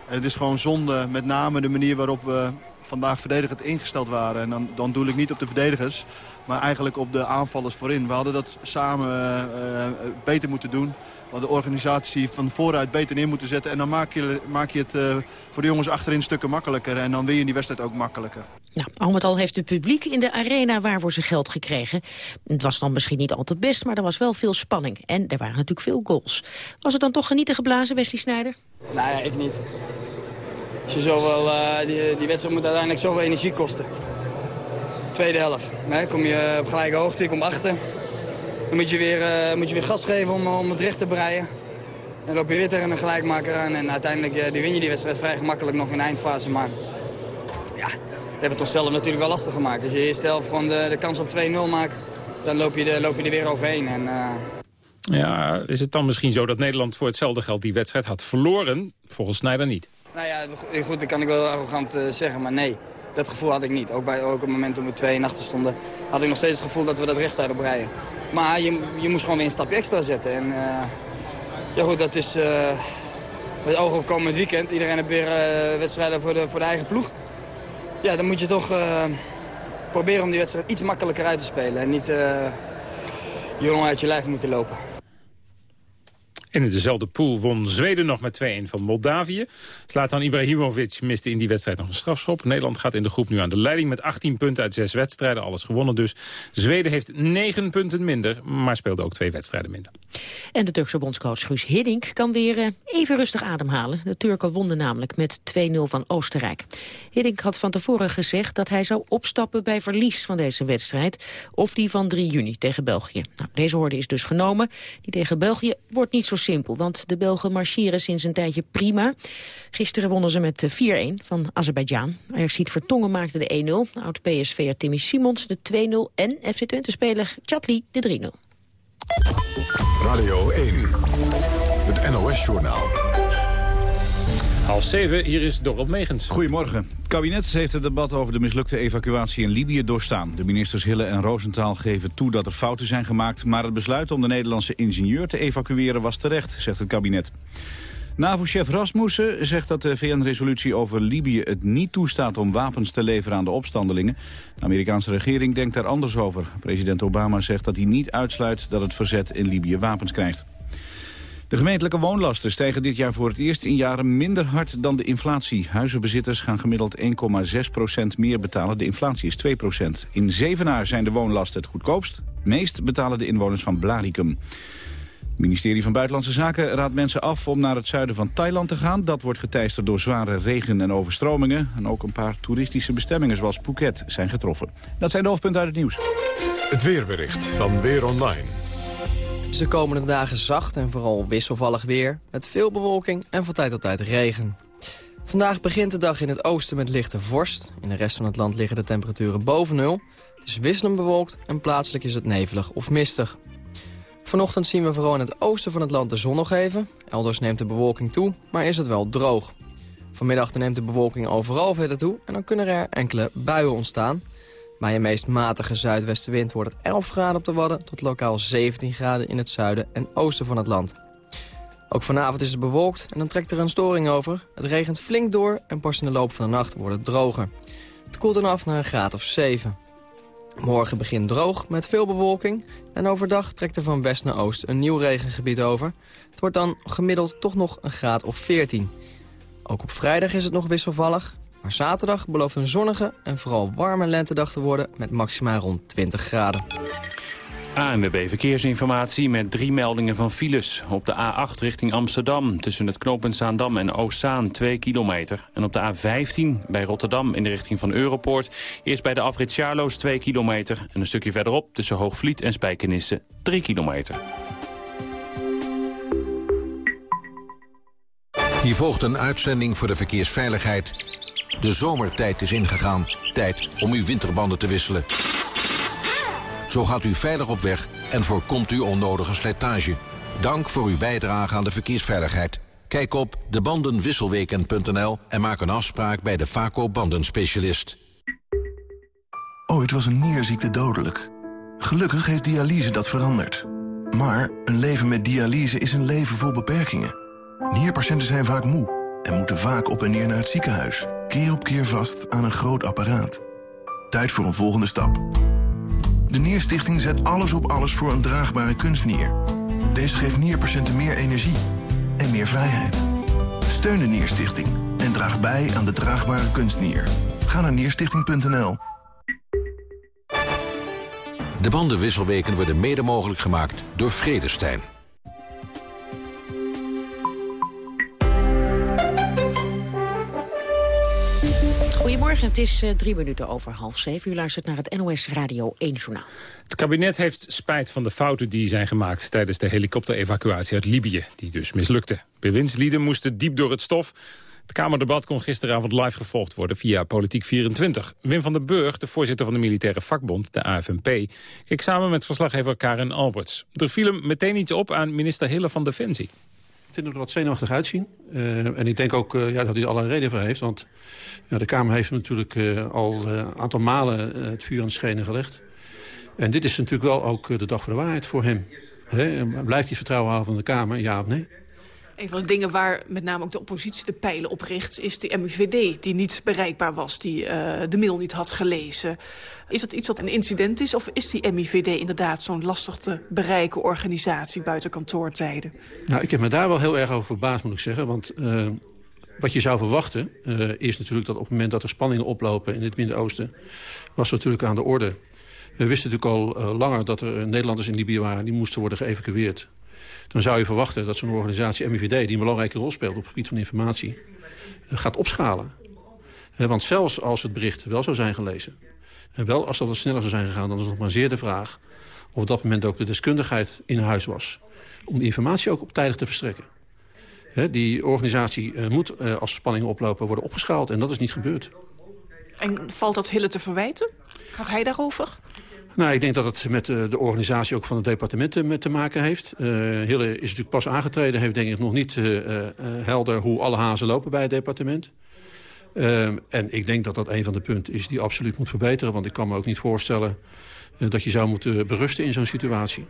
En het is gewoon zonde, met name de manier waarop we vandaag verdedigend ingesteld waren. En dan, dan doe ik niet op de verdedigers, maar eigenlijk op de aanvallers voorin. We hadden dat samen eh, eh, beter moeten doen. We hadden de organisatie van vooruit beter neer moeten zetten. En dan maak je, maak je het eh, voor de jongens achterin stukken makkelijker. En dan win je die wedstrijd ook makkelijker. Nou, al met al heeft het publiek in de arena waarvoor ze geld gekregen. Het was dan misschien niet al te best, maar er was wel veel spanning. En er waren natuurlijk veel goals. Was het dan toch genieten geblazen, Wesley Sneijder? Nee, ik niet. Als je zoveel, eh, die, die wedstrijd moet uiteindelijk zoveel energie kosten. Tweede helft. Hè, kom je op gelijke hoogte, je komt achter. Dan moet je weer, eh, moet je weer gas geven om, om het recht te breien. Dan loop je weer tegen een gelijkmaker aan. En uiteindelijk eh, die win je die wedstrijd vrij gemakkelijk nog in de eindfase. Maar ja, we hebben het onszelf natuurlijk wel lastig gemaakt. Als je eerst helft gewoon de, de kans op 2-0 maakt, dan loop je, de, loop je er weer overheen. En, eh, Ja, is het dan misschien zo dat Nederland voor hetzelfde geld die wedstrijd had verloren? Volgens Sneijder niet. Nou ja, goed, dat kan ik wel arrogant zeggen, maar nee. Dat gevoel had ik niet. Ook, bij, ook op het moment toen we twee en achter stonden, had ik nog steeds het gevoel dat we dat recht zouden breien. Maar je, je moest gewoon weer een stapje extra zetten. En eh, ja goed, dat is uh, met ogen op komend weekend. Iedereen heeft weer uh, wedstrijden voor de, voor de eigen ploeg. Ja, dan moet je toch proberen om die wedstrijd iets makkelijker uit te spelen. En niet je jongen uit je lijf moeten lopen. En in dezelfde pool won Zweden nog met 2-1 van Moldavië. Zlatan Ibrahimovic miste in die wedstrijd nog een strafschop. Nederland gaat in de groep nu aan de leiding met 18 punten uit 6 wedstrijden. Alles gewonnen dus. Zweden heeft 9 punten minder, maar speelde ook twee wedstrijden minder. En de Turkse bondscoach Guus Hiddink kan weer eh, even rustig ademhalen. De Turken wonnen namelijk met 2-0 van Oostenrijk. Hiddink had van tevoren gezegd dat hij zou opstappen bij verlies van deze wedstrijd. Of die van 3 juni tegen België. Nou, deze hoorde is dus genomen. Die tegen België wordt niet zo simpel, want de Belgen marcheren sinds een tijdje prima. Gisteren wonnen ze met 4-1 van Azerbeidzjan. Ajaxiet Vertongen maakte de 1-0. Oud-PSV'er Timmy Simons de 2-0 en FC Twente-speler Chatli de 3-0. Radio 1, het NOS-journaal. Half zeven, hier is Dorot Megens. Goedemorgen. Het kabinet heeft het debat over de mislukte evacuatie in Libië doorstaan. De ministers Hille en Roosentaal geven toe dat er fouten zijn gemaakt... maar het besluit om de Nederlandse ingenieur te evacueren was terecht, zegt het kabinet. NAVO-chef Rasmussen zegt dat de VN-resolutie over Libië het niet toestaat om wapens te leveren aan de opstandelingen. De Amerikaanse regering denkt daar anders over. President Obama zegt dat hij niet uitsluit dat het verzet in Libië wapens krijgt. De gemeentelijke woonlasten stijgen dit jaar voor het eerst in jaren minder hard dan de inflatie. Huizenbezitters gaan gemiddeld 1,6% meer betalen. De inflatie is 2% In Zevenaar zijn de woonlasten het goedkoopst. Meest betalen de inwoners van Blaricum. Het ministerie van Buitenlandse Zaken raadt mensen af om naar het zuiden van Thailand te gaan. Dat wordt geteisterd door zware regen en overstromingen. En ook een paar toeristische bestemmingen zoals Phuket zijn getroffen. Dat zijn de hoofdpunten uit het nieuws. Het weerbericht van Weer Online. De komende dagen zacht en vooral wisselvallig weer, met veel bewolking en van tijd tot tijd regen. Vandaag begint de dag in het oosten met lichte vorst. In de rest van het land liggen de temperaturen boven nul. Het is wisselend bewolkt en plaatselijk is het nevelig of mistig. Vanochtend zien we vooral in het oosten van het land de zon nog even. Elders neemt de bewolking toe, maar is het wel droog. Vanmiddag neemt de bewolking overal verder toe en dan kunnen er enkele buien ontstaan. Bij een meest matige zuidwestenwind wordt het 11 graden op de Wadden... tot lokaal 17 graden in het zuiden en oosten van het land. Ook vanavond is het bewolkt en dan trekt er een storing over. Het regent flink door en pas in de loop van de nacht wordt het droger. Het koelt dan af naar een graad of 7. Morgen begint droog met veel bewolking. En overdag trekt er van west naar oost een nieuw regengebied over. Het wordt dan gemiddeld toch nog een graad of 14. Ook op vrijdag is het nog wisselvallig. Maar zaterdag belooft een zonnige en vooral warme lentedag te worden... met maxima rond 20 graden. ANWB Verkeersinformatie met drie meldingen van files. Op de A8 richting Amsterdam tussen het knooppunt Zaandam en Oostzaan 2 kilometer. En op de A15 bij Rotterdam in de richting van Europoort. Eerst bij de afrit Charloes 2 kilometer. En een stukje verderop tussen Hoogvliet en Spijkenisse 3 kilometer. Hier volgt een uitzending voor de verkeersveiligheid. De zomertijd is ingegaan. Tijd om uw winterbanden te wisselen. Zo gaat u veilig op weg en voorkomt u onnodige slijtage. Dank voor uw bijdrage aan de verkeersveiligheid. Kijk op debandenwisselweken.nl en maak een afspraak bij de Vaco bandenspecialist. Ooit was een nierziekte dodelijk. Gelukkig heeft dialyse dat veranderd. Maar een leven met dialyse is een leven vol beperkingen. Nierpatiënten zijn vaak moe en moeten vaak op en neer naar het ziekenhuis. Keer op keer vast aan een groot apparaat. Tijd voor een volgende stap. De Nierstichting zet alles op alles voor een draagbare kunstnier. Deze geeft nierpatiënten meer energie en meer vrijheid. Steun de Nierstichting en draag bij aan de draagbare kunstnier. Ga naar nierstichting.nl. De bandenwisselweken worden mede mogelijk gemaakt door Vredestein. Het is uh, drie minuten over half zeven. U luistert naar het NOS Radio 1 Journaal. Het kabinet heeft spijt van de fouten die zijn gemaakt... tijdens de helikopterevacuatie uit Libië, die dus mislukte. Bewindslieden moesten diep door het stof. Het Kamerdebat kon gisteravond live gevolgd worden via Politiek 24. Wim van den Burg, de voorzitter van de militaire vakbond, de AFNP... keek samen met verslaggever Karen Alberts. Er viel hem meteen iets op aan minister Hille van Defensie. Vind hem er wat zenuwachtig uitzien. Uh, en ik denk ook uh, ja, dat hij er al een reden voor heeft. Want ja, de Kamer heeft natuurlijk uh, al een aantal malen het vuur aan de schenen gelegd. En dit is natuurlijk wel ook de dag voor de waarheid voor hem. He, blijft hij vertrouwen houden van de Kamer, ja of nee? Een van de dingen waar met name ook de oppositie de pijlen op richt... is de MIVD, die niet bereikbaar was, die uh, de mail niet had gelezen. Is dat iets wat een incident is? Of is die MIVD inderdaad zo'n lastig te bereiken organisatie buiten kantoortijden? Nou, ik heb me daar wel heel erg over verbaasd, moet ik zeggen. Want uh, wat je zou verwachten uh, is natuurlijk dat op het moment dat er spanningen oplopen... in het Midden-Oosten, was natuurlijk aan de orde... We wisten natuurlijk al langer dat er Nederlanders in Libië waren... die moesten worden geëvacueerd. Dan zou je verwachten dat zo'n organisatie MIVD... die een belangrijke rol speelt op het gebied van informatie... Uh, gaat opschalen. Uh, want zelfs als het bericht wel zou zijn gelezen... en wel als dat wat sneller zou zijn gegaan... dan is het nog maar zeer de vraag... of op dat moment ook de deskundigheid in huis was... om die informatie ook op tijdig te verstrekken. Die organisatie uh, moet, als spanningen oplopen, worden opgeschaald. En dat is niet gebeurd. En valt dat Hille te verwijten? Gaat hij daarover? Nou, ik denk dat het met uh, de organisatie ook van het departement met te maken heeft. Uh, Hille is natuurlijk pas aangetreden. Heeft denk ik nog niet helder hoe alle hazen lopen bij het departement. en ik denk dat dat een van de punten is die absoluut moet verbeteren. Want ik kan me ook niet voorstellen dat je zou moeten berusten in zo'n situatie.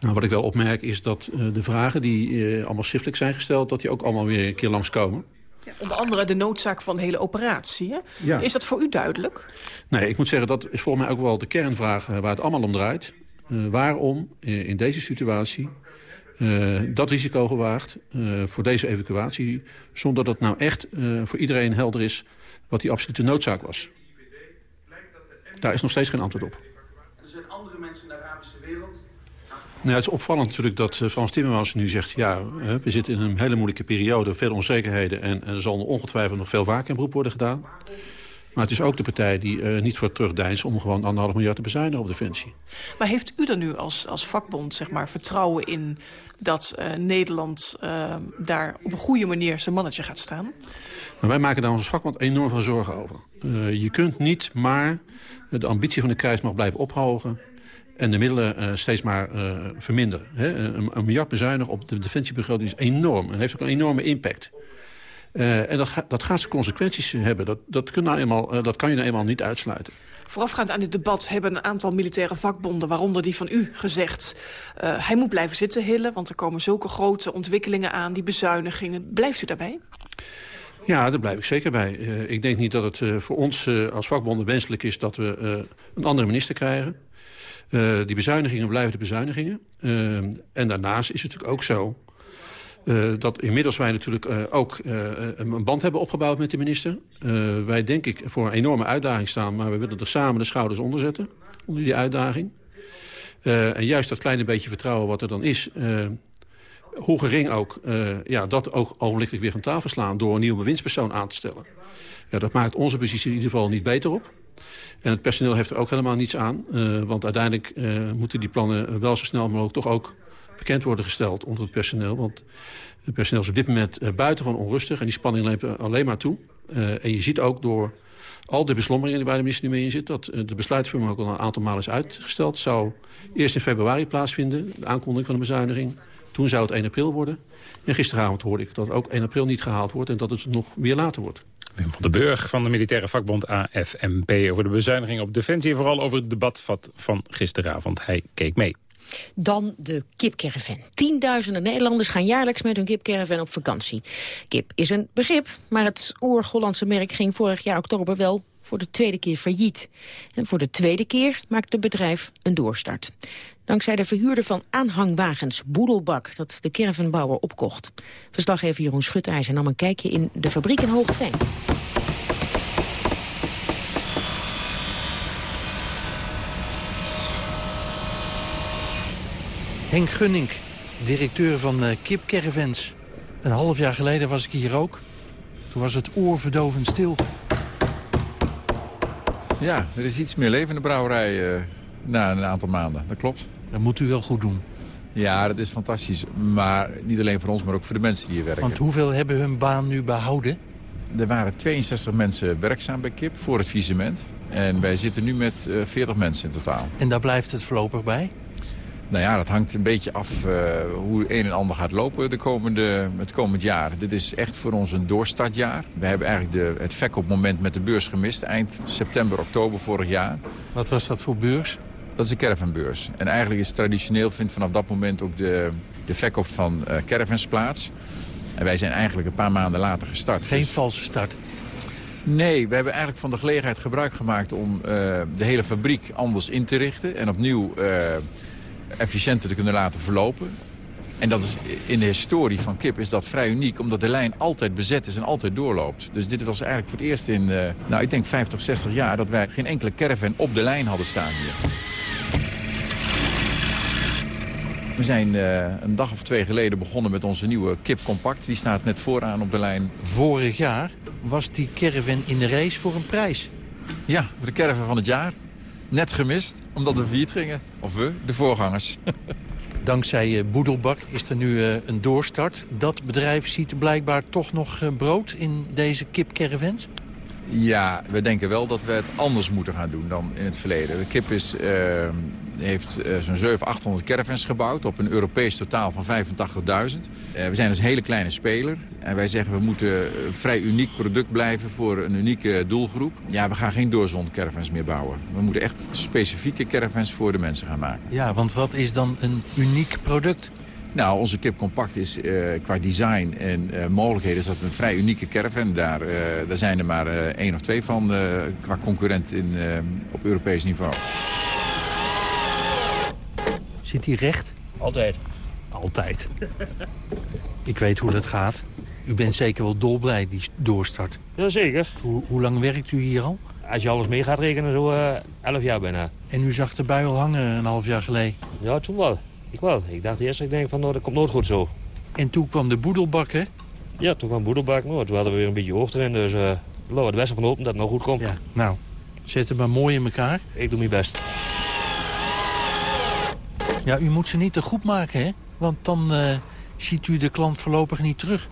Nou, wat ik wel opmerk is dat de vragen die allemaal schriftelijk zijn gesteld... dat die ook allemaal weer een keer langskomen. Onder andere de noodzaak van de hele operatie. Hè? Ja. Is dat voor u duidelijk? Nee, ik moet zeggen, dat is voor mij ook wel de kernvraag waar het allemaal om draait. Uh, waarom uh, in deze situatie uh, dat risico gewaagd voor deze evacuatie... zonder dat nou echt voor iedereen helder is wat die absolute noodzaak was. Daar is nog steeds geen antwoord op. Er zijn andere mensen wereld nou, het is opvallend natuurlijk dat uh, Frans Timmermans nu zegt... ja, we zitten in een hele moeilijke periode, veel onzekerheden... en, er zal ongetwijfeld nog veel vaker in beroep worden gedaan. Maar het is ook de partij die uh, niet voor terugdeinst... om gewoon anderhalf miljard te bezuinigen op Defensie. Maar heeft u er nu als, als vakbond zeg maar, vertrouwen in... dat uh, Nederland daar op een goede manier zijn mannetje gaat staan? Maar wij maken daar ons vakbond enorm veel zorgen over. je kunt niet maar de ambitie van de krijgsmacht blijven ophogen en de middelen uh, steeds maar uh, verminderen. Hè? Een, een, miljard bezuinigen op de defensiebegroting is enorm. En heeft ook een enorme impact. Uh, en dat, ga, dat gaat zijn consequenties hebben. Dat, dat, kun nou eenmaal, dat kan je nou eenmaal niet uitsluiten. Voorafgaand aan dit debat hebben een aantal militaire vakbonden... waaronder die van u gezegd... hij moet blijven zitten, Hille, want er komen zulke grote ontwikkelingen aan... die bezuinigingen. Blijft u daarbij? Ja, daar blijf ik zeker bij. Ik denk niet dat het voor ons als vakbonden wenselijk is... dat we een andere minister krijgen. Uh, die bezuinigingen blijven de bezuinigingen. Uh, en daarnaast is het natuurlijk ook zo... Uh, dat inmiddels wij natuurlijk ook een band hebben opgebouwd met de minister. wij denk ik voor een enorme uitdaging staan... maar we willen er samen de schouders onder zetten. Onder die uitdaging. en juist dat kleine beetje vertrouwen wat er dan is... hoe gering ook, ja, dat ook ogenblikkelijk weer van tafel slaan... door een nieuwe bewindspersoon aan te stellen. Ja, dat maakt onze positie in ieder geval niet beter op. En het personeel heeft er ook helemaal niets aan. Uh, want uiteindelijk uh, moeten die plannen wel zo snel mogelijk toch ook bekend worden gesteld onder het personeel. Want het personeel is op dit moment buitengewoon onrustig. En die spanning neemt alleen maar toe. en je ziet ook door al de beslommeringen waar de minister nu mee in zit... dat de besluitvorming ook al een aantal malen is uitgesteld. Zou eerst in februari plaatsvinden, de aankondiging van de bezuiniging. Toen zou het 1 april worden. En gisteravond hoorde ik dat ook 1 april niet gehaald wordt... en dat het nog weer later wordt. Wim van den Burg van de militaire vakbond AFMP... over de bezuiniging op Defensie en vooral over het debat van gisteravond. Hij keek mee. Dan de kipcaravan. Tienduizenden Nederlanders gaan jaarlijks met hun kipcaravan op vakantie. Kip is een begrip, maar het oer-Hollandse merk ging vorig jaar oktober wel voor de tweede keer failliet. En voor de tweede keer maakt het bedrijf een doorstart. Dankzij de verhuurder van aanhangwagens Boedelbak... dat de caravanbouwer opkocht. Verslaggever Jeroen Schutijzer nam een kijkje in de fabriek in. Henk Gunning, directeur van uh, Kip Caravans. Een half jaar geleden was ik hier ook. Toen was het oorverdovend stil. Ja, er is iets meer leven in de brouwerij uh, na een aantal maanden. Dat klopt. Dat moet u wel goed doen. Ja, dat is fantastisch. Maar niet alleen voor ons, maar ook voor de mensen die hier werken. Want hoeveel hebben hun baan nu behouden? Er waren 62 mensen werkzaam bij KIP voor het visement. En wij zitten nu met uh, 40 mensen in totaal. En daar blijft het voorlopig bij? Nou ja, dat hangt een beetje af uh, hoe een en ander gaat lopen de komende, het komend jaar. Dit is echt voor ons een doorstartjaar. We hebben eigenlijk de, het verkoopmoment met de beurs gemist. Eind september, oktober vorig jaar. Wat was dat voor beurs? Dat is een caravanbeurs. En eigenlijk is traditioneel vindt vanaf dat moment ook de, de verkoop van uh, caravans plaats. En wij zijn eigenlijk een paar maanden later gestart. Geen dus... valse start? Nee, we hebben eigenlijk van de gelegenheid gebruik gemaakt om uh, de hele fabriek anders in te richten. En opnieuw uh, efficiënter te kunnen laten verlopen. En dat is in de historie van kip is dat vrij uniek, omdat de lijn altijd bezet is en altijd doorloopt. Dus dit was eigenlijk voor het eerst in, uh, nou ik denk 50, 60 jaar, dat wij geen enkele caravan op de lijn hadden staan hier. We zijn uh, een dag of twee geleden begonnen met onze nieuwe Kip Compact. Die staat net vooraan op de lijn. Vorig jaar was die caravan in de race voor een prijs. Ja, voor de caravan van het jaar. Net gemist, omdat we failliet gingen. Of we, de voorgangers. Dankzij Boedelbak is er nu een doorstart. Dat bedrijf ziet blijkbaar toch nog brood in deze kipcaravans? Ja, we denken wel dat we het anders moeten gaan doen dan in het verleden. De kip is, uh, heeft uh, zo'n 700, 800 caravans gebouwd op een Europees totaal van 85.000. Uh, we zijn dus een hele kleine speler. En wij zeggen we moeten een vrij uniek product blijven voor een unieke doelgroep. Ja, we gaan geen doorzond caravans meer bouwen. We moeten echt specifieke caravans voor de mensen gaan maken. Ja, want wat is dan een uniek product? Nou, onze Kip Compact is uh, qua design en uh, mogelijkheden is dat een vrij unieke caravan. Daar, uh, daar zijn er maar één of twee van qua concurrent in, op Europees niveau. Zit hij recht? Altijd. Altijd. Ik weet hoe dat gaat. U bent zeker wel dolblij, die doorstart. Jazeker. Hoe, hoe lang werkt u hier al? Als je alles mee gaat rekenen, zo elf jaar bijna. En u zag de bui al hangen een half jaar geleden? Ja, toen wel. Ik wel. Ik dacht eerst, ik denk van, nou, dat komt nooit goed zo. En toen kwam de boedelbak, hè? Ja, toen kwam boedelbak. Nou, toen hadden we weer een beetje hoogte in. Dus uh, laten we het beste van hopen dat het nog goed komt. Ja. Nou, zet het maar mooi in elkaar. Ik doe mijn best. Ja, u moet ze niet te goed maken, hè? Want dan uh, ziet u de klant voorlopig niet terug.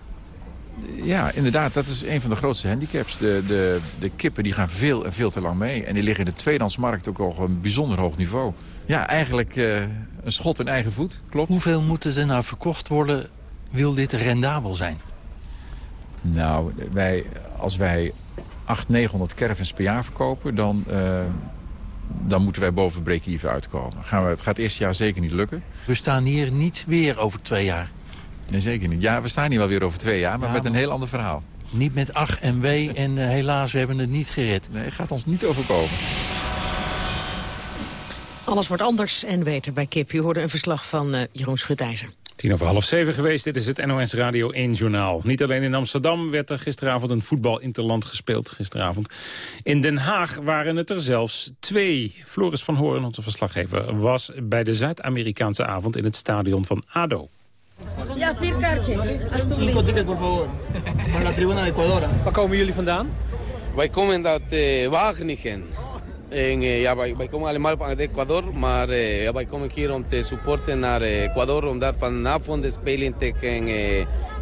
Ja, inderdaad, dat is een van de grootste handicaps. De, de, de kippen die gaan veel en veel te lang mee. En die liggen in de tweedehandsmarkt ook op een bijzonder hoog niveau. Ja, eigenlijk uh, een schot in eigen voet, klopt. Hoeveel moeten er nou verkocht worden, wil dit rendabel zijn? Nou, wij, als wij 800, 900 caravans per jaar verkopen... dan, uh, dan moeten wij boven break-even uitkomen. Gaan we, het gaat het eerste jaar zeker niet lukken. We staan hier niet weer over twee jaar. Nee, zeker niet. Ja, we staan hier wel weer over twee jaar, maar ja, met een heel ander verhaal. Niet met ach en wee en uh, helaas, we hebben het niet gered. Nee, het gaat ons niet overkomen. Alles wordt anders en beter bij Kip. U hoorde een verslag van uh, Jeroen Schutijzer. Tien over half zeven geweest, dit is het NOS Radio 1 Journaal. Niet alleen in Amsterdam werd er gisteravond een voetbal-interland gespeeld. Gisteravond in Den Haag waren het er zelfs twee. Floris van Hoorn, onze verslaggever, was bij de Zuid-Amerikaanse avond in het stadion van ADO. Ja, vier kaartjes. Cinco tickets, por favor. Van la tribuna de Ecuador. Waar komen jullie vandaan? Wij komen uit uh, Wageningen. En, uh, ja, wij, wij, komen allemaal van Ecuador, maar ja, wij komen hier om te supporten naar Ecuador, omdat vanavond spelen tegen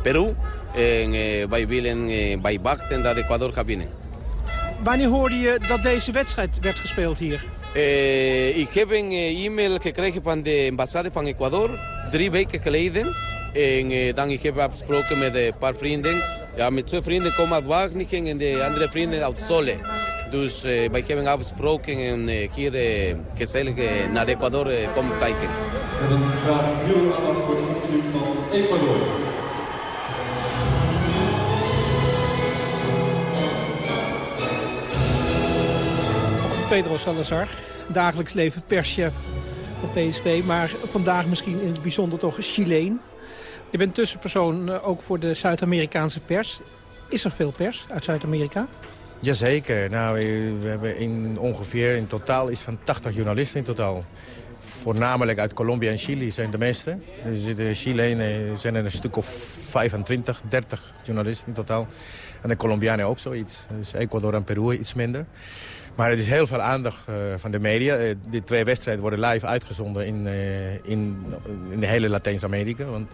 Peru. En wij willen wij wachten dat Ecuador gaat winnen. Wanneer hoorde je dat deze wedstrijd werd gespeeld hier? ik heb een e-mail gekregen van de ambassade van Ecuador drie weken geleden. En dan ik heb afgesproken met een paar vrienden. Ja, met twee vrienden komen uit Wageningen en de andere vrienden uit Sole. Dus uh, wij hebben afgesproken en uh, hier uh, gezellig naar Ecuador komen kijken. En dan graag uw aandacht voor het voetclub van Ecuador. Pedro Salazar, dagelijks leven perschef van PSV, maar vandaag misschien in het bijzonder toch Chileen. Je bent tussenpersoon ook voor de Zuid-Amerikaanse pers. Is er veel pers uit Zuid-Amerika? Jazeker. Nou, we hebben in ongeveer in totaal iets van 80 journalisten in totaal. Voornamelijk uit Colombia en Chili zijn de meeste. Dus in Chile zijn er een stuk of 25, 30 journalisten in totaal. En de Colombianen ook zoiets. Dus Ecuador en Peru iets minder. Maar het is heel veel aandacht uh, van de media. Uh, twee wedstrijden worden live uitgezonden in, in, in de hele Latijns-Amerika. Want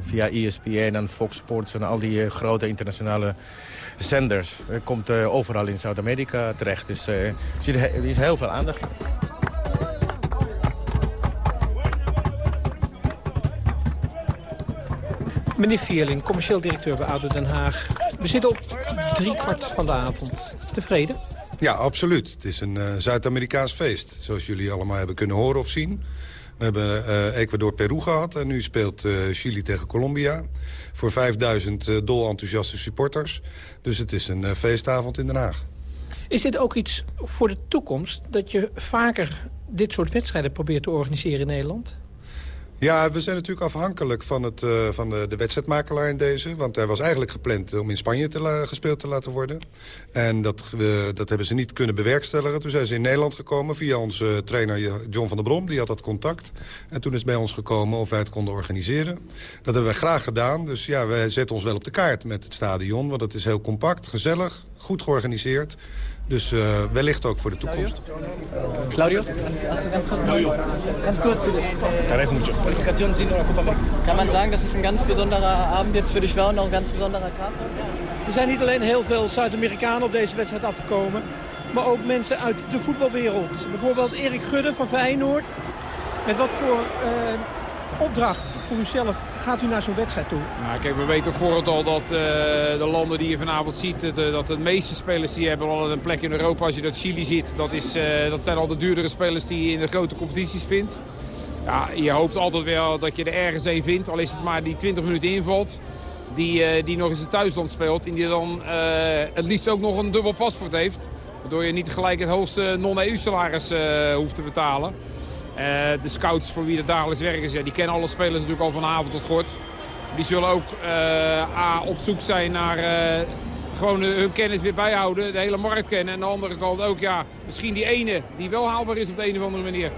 via ESPN en Fox Sports en al die grote internationale zenders... komt overal in Zuid-Amerika terecht. Dus er is heel veel aandacht. Meneer Vierling, commercieel directeur bij ADO Den Haag. We zitten op drie kwart van de avond. Tevreden? Ja, absoluut. Het is een uh, Zuid-Amerikaans feest. Zoals jullie allemaal hebben kunnen horen of zien. We hebben uh, Ecuador-Peru gehad en nu speelt uh, Chili tegen Colombia. Voor 5000 uh, dol enthousiaste supporters. Dus het is een feestavond in Den Haag. Is dit ook iets voor de toekomst dat je vaker dit soort wedstrijden probeert te organiseren in Nederland? Ja, we zijn natuurlijk afhankelijk van, het, uh, van de, de wedstrijdmakelaar in deze. Want hij was eigenlijk gepland om in Spanje te gespeeld te laten worden. En dat, uh, dat hebben ze niet kunnen bewerkstelligen. Toen zijn ze in Nederland gekomen via onze trainer John van der Brom. Die had dat contact. En toen is bij ons gekomen of wij het konden organiseren. Dat hebben wij graag gedaan. Dus ja, wij zetten ons wel op de kaart met het stadion. Want het is heel compact, gezellig, goed georganiseerd. Dus uh, wellicht ook voor de toekomst. Claudio? Ganz kurz, bitte. Qualifikation ziehen oder Copa Kann man sagen, dass es ein ganz besonderer Abend jetzt für dich war und auch ein ganz besonderer Tag? Er zijn niet alleen heel veel Zuid-Amerikanen op deze wedstrijd afgekomen... maar ook mensen uit de voetbalwereld. Bijvoorbeeld Erik Gudde van Feyenoord. Met wat voor uh, opdracht voor uzelf gaat u naar zo'n wedstrijd toe? Nou, kijk, we weten voor het al dat uh, de landen die je vanavond ziet... Dat, uh, dat de meeste spelers die hebben al een plek in Europa. Als je dat Chili ziet, dat, is, uh, dat zijn al de duurdere spelers die je in de grote competities vindt. Ja, je hoopt altijd wel dat je er ergens een vindt. Al is het maar die 20 minuten invalt. Die, die nog eens het thuisland speelt. En die dan het liefst ook nog een dubbel paspoort heeft. Waardoor je niet gelijk het hoogste non-EU-salaris hoeft te betalen. Uh, de scouts voor wie er dagelijks werken, ja, die kennen alle spelers natuurlijk al van avond tot gort. Die zullen ook uh, A, op zoek zijn naar uh, gewoon hun kennis weer bijhouden. De hele markt kennen. En aan de andere kant ook ja, misschien die ene die wel haalbaar is op de een of andere manier.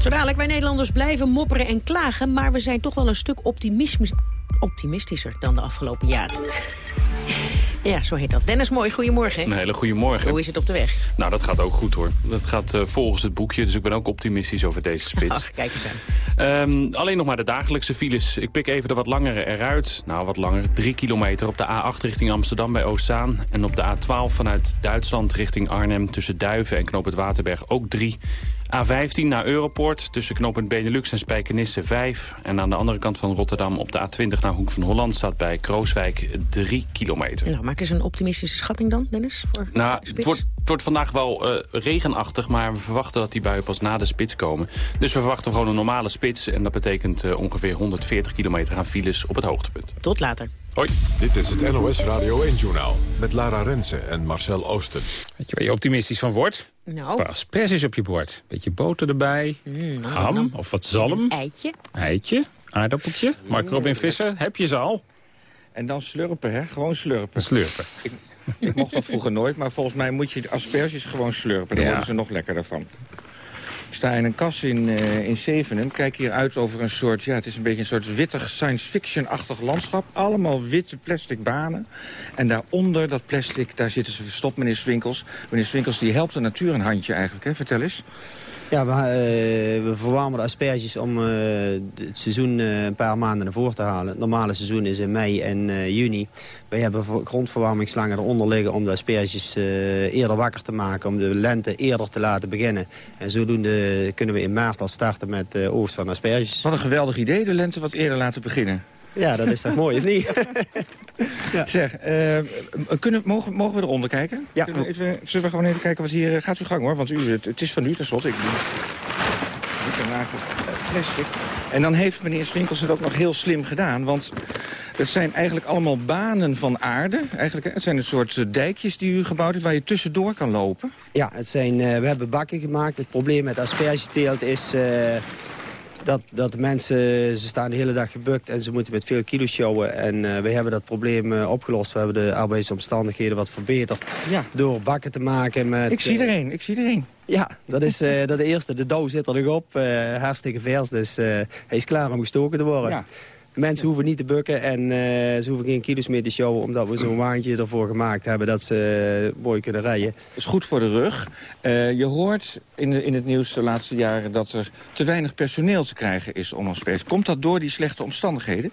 Zo dadelijk, wij Nederlanders blijven mopperen en klagen... maar we zijn toch wel een stuk optimisme optimistischer dan de afgelopen jaren. Ja, zo heet dat. Dennis Mooi, goedemorgen. Een hele goede morgen. Hoe is het op de weg? Nou, dat gaat ook goed hoor. Dat gaat uh, volgens het boekje, dus ik ben ook optimistisch over deze spits. Ach, kijk eens aan. Um, alleen nog maar de dagelijkse files. Ik pik even de wat langere eruit. Nou, wat langer. Drie kilometer op de A8 richting Amsterdam bij Oostzaan. En op de A12 vanuit Duitsland richting Arnhem tussen Duiven en Knoop het Waterberg ook drie. A15 naar Europoort tussen knooppunt Benelux en Spijkenisse 5. En aan de andere kant van Rotterdam op de A20 naar Hoek van Holland... staat bij Krooswijk 3 kilometer. Nou, maak eens een optimistische schatting dan, Dennis? Voor nou, het wordt, het wordt vandaag wel uh, regenachtig... maar we verwachten dat die buien pas na de spits komen. Dus we verwachten gewoon een normale spits. En dat betekent uh, ongeveer 140 kilometer aan files op het hoogtepunt. Tot later. Hoi. Dit is het NOS Radio 1-journaal met Lara Rensen en Marcel Oosten. Weet je waar je optimistisch van wordt? Nou. Asperges op je bord. Beetje boter erbij. Mm, Ham of wat zalm. Eitje. Eitje. Aardappeltje. Mark Robin Visser. Heb je ze al? En dan slurpen, hè? Gewoon slurpen. Slurpen. Ik, ik mocht dat vroeger nooit, maar volgens mij moet je de asperges gewoon slurpen. Dan Ja. worden ze nog lekkerder van. Ik sta in een kas in, eh in Zevenum. Kijk hier uit over een soort... Ja, het is een beetje een soort wittig science fiction-achtig landschap. Allemaal witte plastic banen. En daaronder dat plastic, daar zitten ze verstopt, meneer Swinkels. Meneer Swinkels, die helpt de natuur een handje eigenlijk, hè? Vertel eens. Ja, we, eh, we verwarmen de asperges om eh, het seizoen eh, een paar maanden naar voren te halen. Het normale seizoen is in mei en juni. Wij hebben grondverwarmingsslangen eronder liggen om de asperges eerder wakker te maken. Om de lente eerder te laten beginnen. En zodoende kunnen we in maart al starten met de oogst van asperges. Wat een geweldig idee, de lente wat eerder laten beginnen. Ja, dat is toch mooi, of niet? Zeg, eh, kunnen, mogen, mogen we eronder kijken? Ja. We even, zullen we gewoon even kijken wat hier... eh, Gaat uw gang hoor, want u, het, het is van u tenslotte. Ik laag eh, plastic. En dan heeft meneer Swinkels het ook nog heel slim gedaan. Want het zijn eigenlijk allemaal banen van aarde. Eigenlijk, het zijn een soort dijkjes die u gebouwd heeft... waar je tussendoor kan lopen. Ja, het zijn, eh, we hebben bakken gemaakt. Het probleem met aspergeteelt is eh, dat, dat de mensen... ze staan de hele dag gebukt en ze moeten met veel kilo showen. En eh wij hebben dat probleem eh, opgelost. We hebben de arbeidsomstandigheden wat verbeterd. Ja. Door bakken te maken met... Ik zie eh, er een, ik zie er een. Ja, dat is, eh, dat de eerste. De douw zit er nog op. eh, hartstikke vers, dus eh, hij is klaar om gestoken te worden. Ja. Mensen hoeven niet te bukken en eh, ze hoeven geen kilo's meer te showen... omdat we zo'n waantje ervoor gemaakt hebben dat ze eh, mooi kunnen rijden. Dat is goed voor de rug. Eh, je hoort in, de, in het nieuws de laatste jaren dat er te weinig personeel te krijgen is om asperges. Komt dat door die slechte omstandigheden?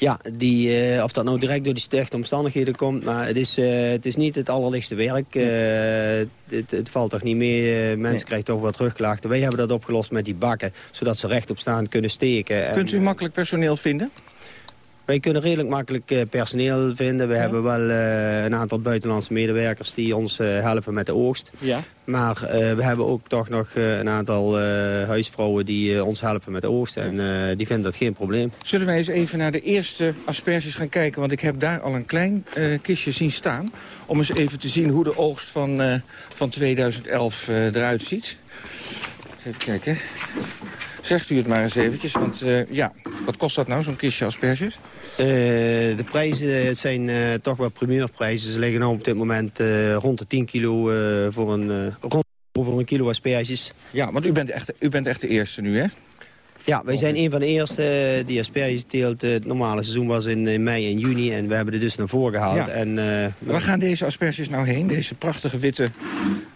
Ja, die, eh, of dat nou direct door die slechte omstandigheden komt... maar het is, eh, het is niet het allerlichtste werk. Eh, het, het valt toch niet mee. Mensen Nee. krijgen toch wat terugklachten. Wij hebben dat opgelost met die bakken... zodat ze rechtop staan kunnen steken. En, Kunt u makkelijk personeel vinden? Wij kunnen redelijk makkelijk eh, personeel vinden. We hebben wel eh, een aantal buitenlandse medewerkers die ons eh, helpen met de oogst. Ja. Maar we hebben ook toch nog een aantal huisvrouwen die ons helpen met de oogst. En die vinden dat geen probleem. Zullen wij eens even naar de eerste asperges gaan kijken? Want ik heb daar al een klein kistje zien staan. Om eens even te zien hoe de oogst van, van 2011 eh, eruit ziet. Even kijken. Zegt u het maar eens eventjes, want ja, wat kost dat nou, zo'n kistje asperges? Eh, de prijzen het zijn eh, toch wel primeurprijzen. Ze liggen nu op dit moment eh, rond de 10 kilo eh, voor, een, eh, rond, voor een kilo asperges. Ja, want u bent echt, u bent echt de eerste nu, hè? Ja, wij zijn een van de eerste eh, die asperges teelt. Het normale seizoen was in, in mei en juni en we hebben er dus naar voren gehaald. Ja. En, eh, Waar gaan deze asperges nou heen, deze prachtige witte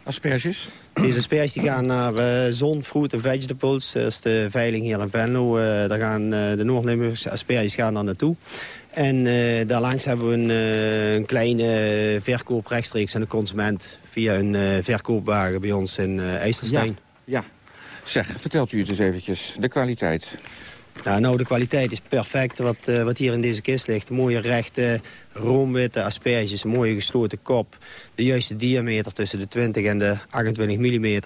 asperges? Deze asperges die gaan naar eh, zon, fruit en vegetables. Dat is de veiling hier in Venlo. Eh, daar gaan eh, de Noord-Limburgse asperges gaan daar naartoe. En eh daarlangs hebben we een, eh, een kleine verkoop rechtstreeks aan de consument... via een eh, verkoopwagen bij ons in eh IJsselstein. Ja. Zeg, vertelt u het eens eventjes, de kwaliteit. Nou, nou, de kwaliteit is perfect wat, eh, wat hier in deze kist ligt. Mooie rechte, roomwitte asperges, mooie gesloten kop. De juiste diameter tussen de 20 en de 28 mm.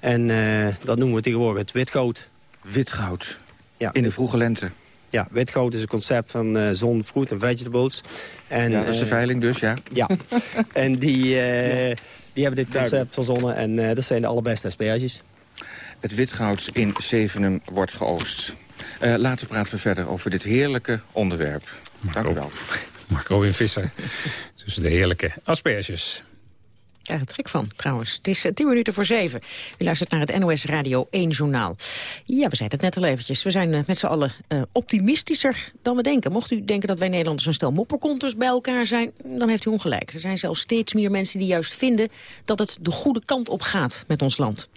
En eh, dat noemen we tegenwoordig het witgoud. Witgoud? Ja. In de vroege lente? Ja, witgoud is een concept van eh zon, fruit en vegetables. En, ja, dat is de veiling dus, ja. Ja, en die, die hebben dit concept verzonnen en dat zijn de allerbeste asperges. Het witgoud in Zevenum wordt geoogst. Eh, later praten we verder over dit heerlijke onderwerp. Dank u wel. Marco in Visser. Tussen de heerlijke asperges. Ik krijg er trek van, trouwens. Het is eh, tien minuten voor zeven. U luistert naar het NOS Radio 1 Journaal. Ja, we zeiden het net al eventjes. We zijn eh, met z'n allen eh, optimistischer dan we denken. Mocht u denken dat wij Nederlanders een stel mopperkonters bij elkaar zijn... dan heeft u ongelijk. Er zijn zelfs steeds meer mensen die juist vinden... dat het de goede kant op gaat met ons land.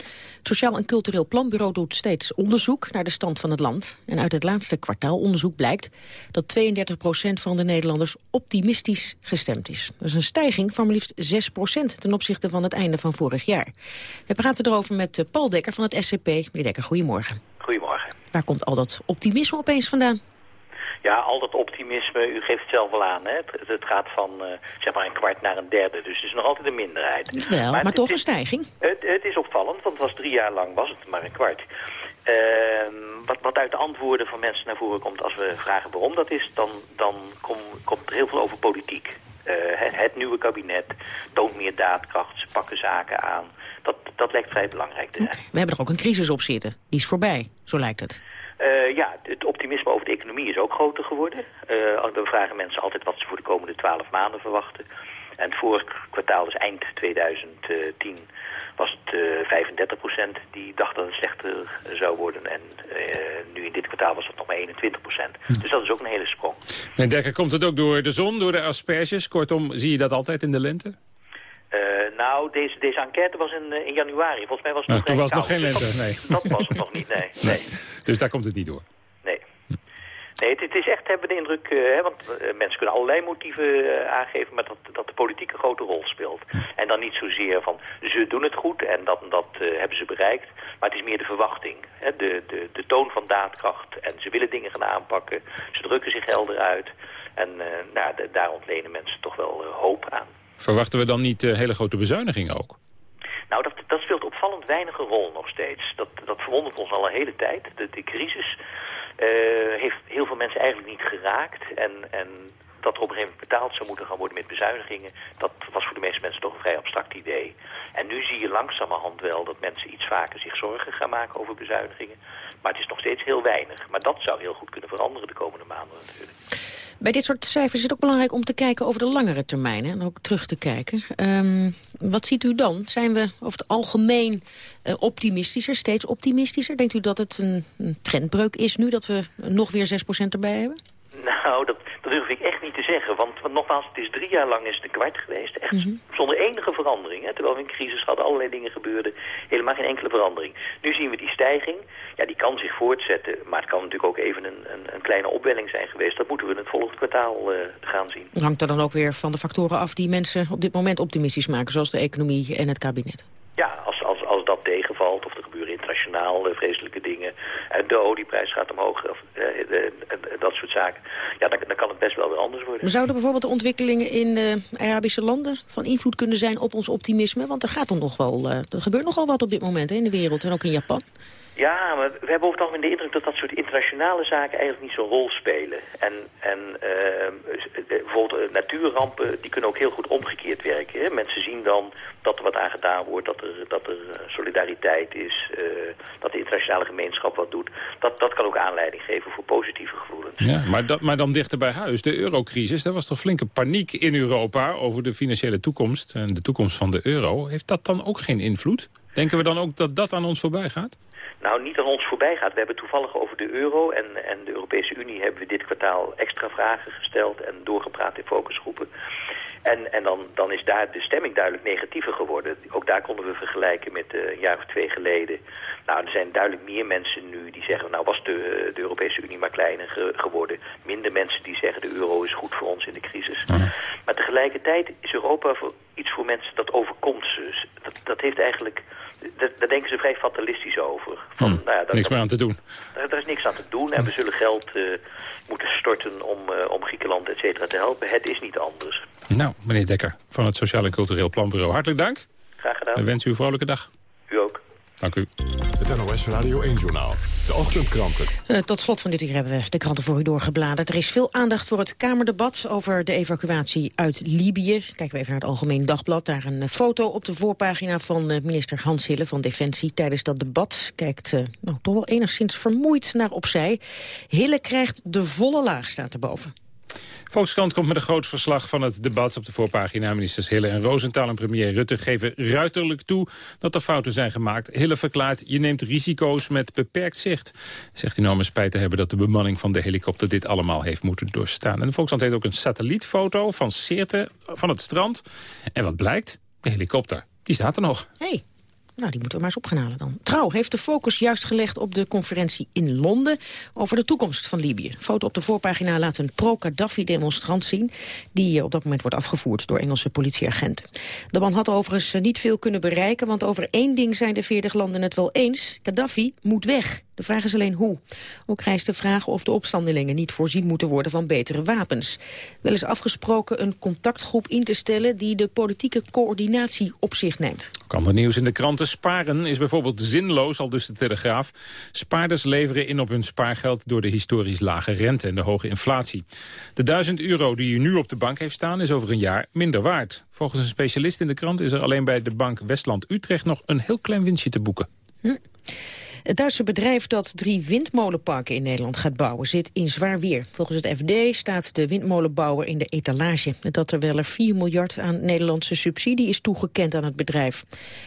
Het Sociaal en Cultureel Planbureau doet steeds onderzoek naar de stand van het land. En uit het laatste kwartaalonderzoek blijkt dat 32% van de Nederlanders optimistisch gestemd is. Dat is een stijging van maar liefst 6% ten opzichte van het einde van vorig jaar. We praten erover met eh, Paul Dekker van het SCP. Meneer Dekker, goedemorgen. Goedemorgen. Waar komt al dat optimisme opeens vandaan? Ja, al dat optimisme, u geeft het zelf wel aan. Hè? Het, het gaat van eh, zeg maar een kwart naar een derde. Dus het is nog altijd een minderheid. Wel, maar, het- toch een stijging. Het, het is opvallend, want het was drie jaar lang was het maar een kwart. Ehm, wat, wat uit de antwoorden van mensen naar voren komt als we vragen waarom dat is... dan, dan kom- komt er heel veel over politiek. Eh, het, het nieuwe kabinet toont meer daadkracht, ze pakken zaken aan. Dat, dat lijkt vrij belangrijk te zijn. We hebben er ook een crisis op zitten. Die is voorbij, zo lijkt het. Eh, ja, het optimisme over de economie is ook groter geworden. Eh, we vragen mensen altijd wat ze voor de komende twaalf maanden verwachten. En het vorige kwartaal, dus eind 2010, was het eh 35% die dacht dat het slechter zou worden. En eh, nu in dit kwartaal was het nog maar 21% Dus dat is ook een hele sprong. En komt het ook door de zon, door de asperges? Kortom, zie je dat altijd in de lente? Eh, nou, deze, deze enquête was in, eh, in januari. Volgens mij was het Nou, nog toen was het nog geen Dus lente, dat- Dat was het nog niet, nee. nee. Dus daar komt het niet door. Nee. Nee, het, het is echt, hebben we de indruk, eh, hè, want mensen kunnen allerlei motieven aangeven, maar dat, dat de politiek een grote rol speelt. En dan niet zozeer van, ze doen het goed en dat, en dat hebben ze bereikt, maar het is meer de verwachting. Hè, de, de, de toon van daadkracht en ze willen dingen gaan aanpakken, ze drukken zich helder uit. En nou, de- daar ontlenen mensen toch wel hoop aan. Verwachten we dan niet eh, hele grote bezuinigingen ook? Nou, dat, dat speelt opvallend weinig een rol nog steeds. Dat, dat verwondert ons al een hele tijd. De, de crisis eh, heeft heel veel mensen eigenlijk niet geraakt. En, en dat er op een gegeven moment betaald zou moeten gaan worden met bezuinigingen... dat was voor de meeste mensen toch een vrij abstract idee. En nu zie je langzamerhand wel dat mensen iets vaker zich zorgen gaan maken over bezuinigingen. Maar het is nog steeds heel weinig. Maar dat zou heel goed kunnen veranderen de komende maanden natuurlijk. Bij dit soort cijfers is het ook belangrijk om te kijken over de langere termijn. hè, En ook terug te kijken. Ehm, wat ziet u dan? Zijn we over het algemeen eh, optimistischer, steeds optimistischer? Denkt u dat het een, een trendbreuk is nu, dat we nog weer 6% erbij hebben? Nou, dat, dat durf ik echt niet te zeggen. Want, want nogmaals, het is drie jaar lang is het een kwart geweest. Echt zonder enige verandering. Hè. Terwijl we een crisis hadden, allerlei dingen gebeurden. Helemaal geen enkele verandering. Nu zien we die stijging. Ja, die kan zich voortzetten. Maar het kan natuurlijk ook even een, een, een kleine opwelling zijn geweest. Dat moeten we in het volgende kwartaal eh, gaan zien. Het hangt er dan ook weer van de factoren af die mensen op dit moment optimistisch maken, zoals de economie en het kabinet. Ja, als, als, als dat tegenvalt vreselijke dingen. En de olieprijs gaat omhoog, of, dat soort zaken. Ja, dan, kan het best wel weer anders worden. Zouden bijvoorbeeld de ontwikkelingen in de Arabische landen van invloed kunnen zijn op ons optimisme? Want er gaat dan nog wel, er gebeurt nogal wat op dit moment hè, in de wereld en ook in Japan. Ja, maar we hebben over het algemeen de indruk dat dat soort internationale zaken eigenlijk niet zo'n rol spelen. En, en uh, bijvoorbeeld natuurrampen, die kunnen ook heel goed omgekeerd werken. Hè? Mensen zien dan dat er wat aan gedaan wordt, dat er, dat er solidariteit is, uh, dat de internationale gemeenschap wat doet. Dat, dat kan ook aanleiding geven voor positieve gevoelens. Ja, maar, dat, maar dan dichter bij huis, de eurocrisis, er was toch flinke paniek in Europa over de financiële toekomst en de toekomst van de euro. Heeft dat dan ook geen invloed? Denken we dan ook dat dat aan ons voorbij gaat? Nou niet aan ons voorbij gaat. We hebben toevallig over de euro en, en de Europese Unie hebben we dit kwartaal extra vragen gesteld en doorgepraat in focusgroepen. En, en dan, dan is daar de stemming duidelijk negatiever geworden. Ook daar konden we vergelijken met uh, een jaar of twee geleden. Nou, er zijn duidelijk meer mensen nu die zeggen... nou was de, de Europese Unie maar kleiner geworden. Minder mensen die zeggen de euro is goed voor ons in de crisis. Maar tegelijkertijd is Europa voor, iets voor mensen dat overkomt. Dus dat, dat heeft eigenlijk daar denken ze vrij fatalistisch over. Van, hmm, nou ja, niks meer aan te doen. Daar, is niks aan te doen en we zullen geld uh, moeten storten om, uh, om Griekenland et cetera te helpen. Het is niet anders. Nou, meneer Dekker van het Sociaal en Cultureel Planbureau, hartelijk dank. Graag gedaan. We wensen u een vrolijke dag. Dank u. Het NOS Radio 1-journaal. De ochtendkranten. Uh, tot slot van dit uur hebben we de kranten voor u doorgebladerd. Er is veel aandacht voor het Kamerdebat over de evacuatie uit Libië. Kijken we even naar het Algemeen Dagblad. Daar een eh, foto op de voorpagina van uh, minister Hans Hille van Defensie. Tijdens dat debat kijkt uh, nou, toch wel enigszins vermoeid naar opzij. Hille krijgt de volle laag, staat erboven. Volkskrant komt met een groot verslag van het debat op de voorpagina. Ministers Hille en Rosenthal en premier Rutte geven ruiterlijk toe dat er fouten zijn gemaakt. Hille verklaart, je neemt risico's met beperkt zicht. Zegt enorme spijt te hebben dat de bemanning van de helikopter dit allemaal heeft moeten doorstaan. En de Volkskrant heeft ook een satellietfoto van Seerte van het strand. En wat blijkt? De helikopter, die staat er nog. Hey. Nou, die moeten we maar eens op gaan halen dan. Trouw heeft de focus juist gelegd op de conferentie in Londen... over de toekomst van Libië. foto op de voorpagina laat een pro-Gaddafi-demonstrant zien... die eh, op dat moment wordt afgevoerd door Engelse politieagenten. De man had overigens eh, niet veel kunnen bereiken... want over één ding zijn de veertig landen het wel eens. Gaddafi moet weg. De vraag is alleen hoe. Ook rijst de vraag of de opstandelingen niet voorzien moeten worden van betere wapens. Wel is afgesproken een contactgroep in te stellen die de politieke coördinatie op zich neemt. Kan er nieuws in de kranten. Sparen is bijvoorbeeld zinloos, al dus de Telegraaf. Spaarders leveren in op hun spaargeld door de historisch lage rente en de hoge inflatie. De 1000 euro die u nu op de bank heeft staan is over een jaar minder waard. Volgens een specialist in de krant is er alleen bij de bank Westland-Utrecht nog een heel klein winstje te boeken. Hm. Het Duitse bedrijf dat drie windmolenparken in Nederland gaat bouwen zit in zwaar weer. Volgens het FD staat de windmolenbouwer in de etalage. Dat er wel er 4 miljard aan Nederlandse subsidie is toegekend aan het bedrijf.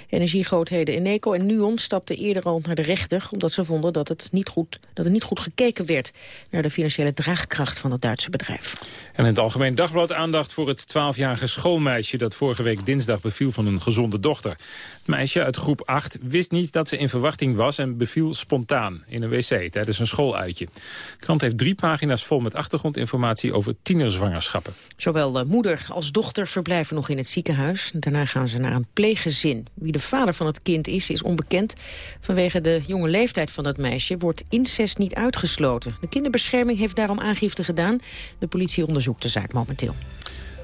Energiegrootheden Eneco en Nuon stapten eerder al naar de rechter... omdat ze vonden dat, het niet goed, dat er niet goed gekeken werd... naar de financiële draagkracht van het Duitse bedrijf. En in het Algemeen Dagblad aandacht voor het 12-jarige schoolmeisje... dat vorige week dinsdag beviel van een gezonde dochter. Het meisje uit groep 8 wist niet dat ze in verwachting was... en beviel spontaan in een wc tijdens een schooluitje. De krant heeft drie pagina's vol met achtergrondinformatie over tienerzwangerschappen. Zowel de moeder als dochter verblijven nog in het ziekenhuis. Daarna gaan ze naar een pleeggezin. Wie de vader van het kind is, is onbekend. Vanwege de jonge leeftijd van dat meisje wordt incest niet uitgesloten. De kinderbescherming heeft daarom aangifte gedaan. De politie onderzoekt de zaak momenteel.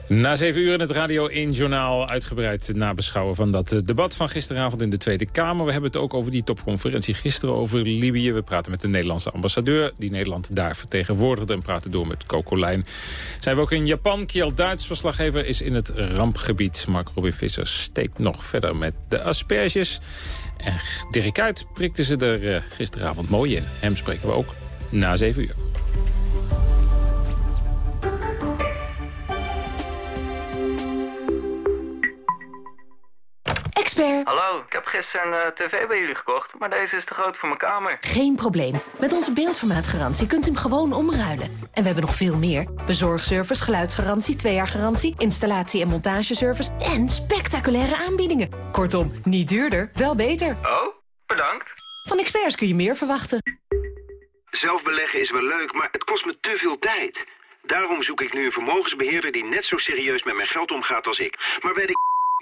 Na zeven uur in het Radio 1-journaal uitgebreid nabeschouwen van dat eh, debat van gisteravond in de Tweede Kamer. We hebben het ook over die topconferentie gisteren over Libië. We praten met de Nederlandse ambassadeur die Nederland daar vertegenwoordigde en praten door met Coco Lijn. Zijn we ook in Japan. Kiel Duits verslaggever is in het rampgebied. Mark Robin Visser steekt nog verder met de asperges. En Dirk Uit prikte ze er eh, gisteravond mooi in. Hem spreken we ook na zeven uur. Hallo, ik heb gisteren een eh, tv bij jullie gekocht, maar deze is te groot voor mijn kamer. Geen probleem. Met onze beeldformaatgarantie kunt u hem gewoon omruilen. En we hebben nog veel meer. Bezorgservice, geluidsgarantie, twee jaar garantie, installatie- en montageservice en spectaculaire aanbiedingen. Kortom, niet duurder, wel beter. Oh, bedankt. Van experts kun je meer verwachten. Zelf beleggen is wel leuk, maar het kost me te veel tijd. Daarom zoek ik nu een vermogensbeheerder die net zo serieus met mijn geld omgaat als ik. Maar bij de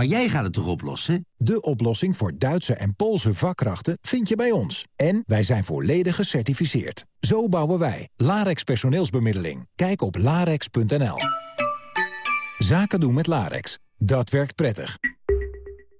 maar jij gaat het toch oplossen? De oplossing voor Duitse en Poolse vakkrachten vind je bij ons. En wij zijn volledig gecertificeerd. Zo bouwen wij. Larex personeelsbemiddeling. Kijk op larex.nl. Zaken doen met Larex. Dat werkt prettig.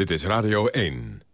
Dit is Radio 1.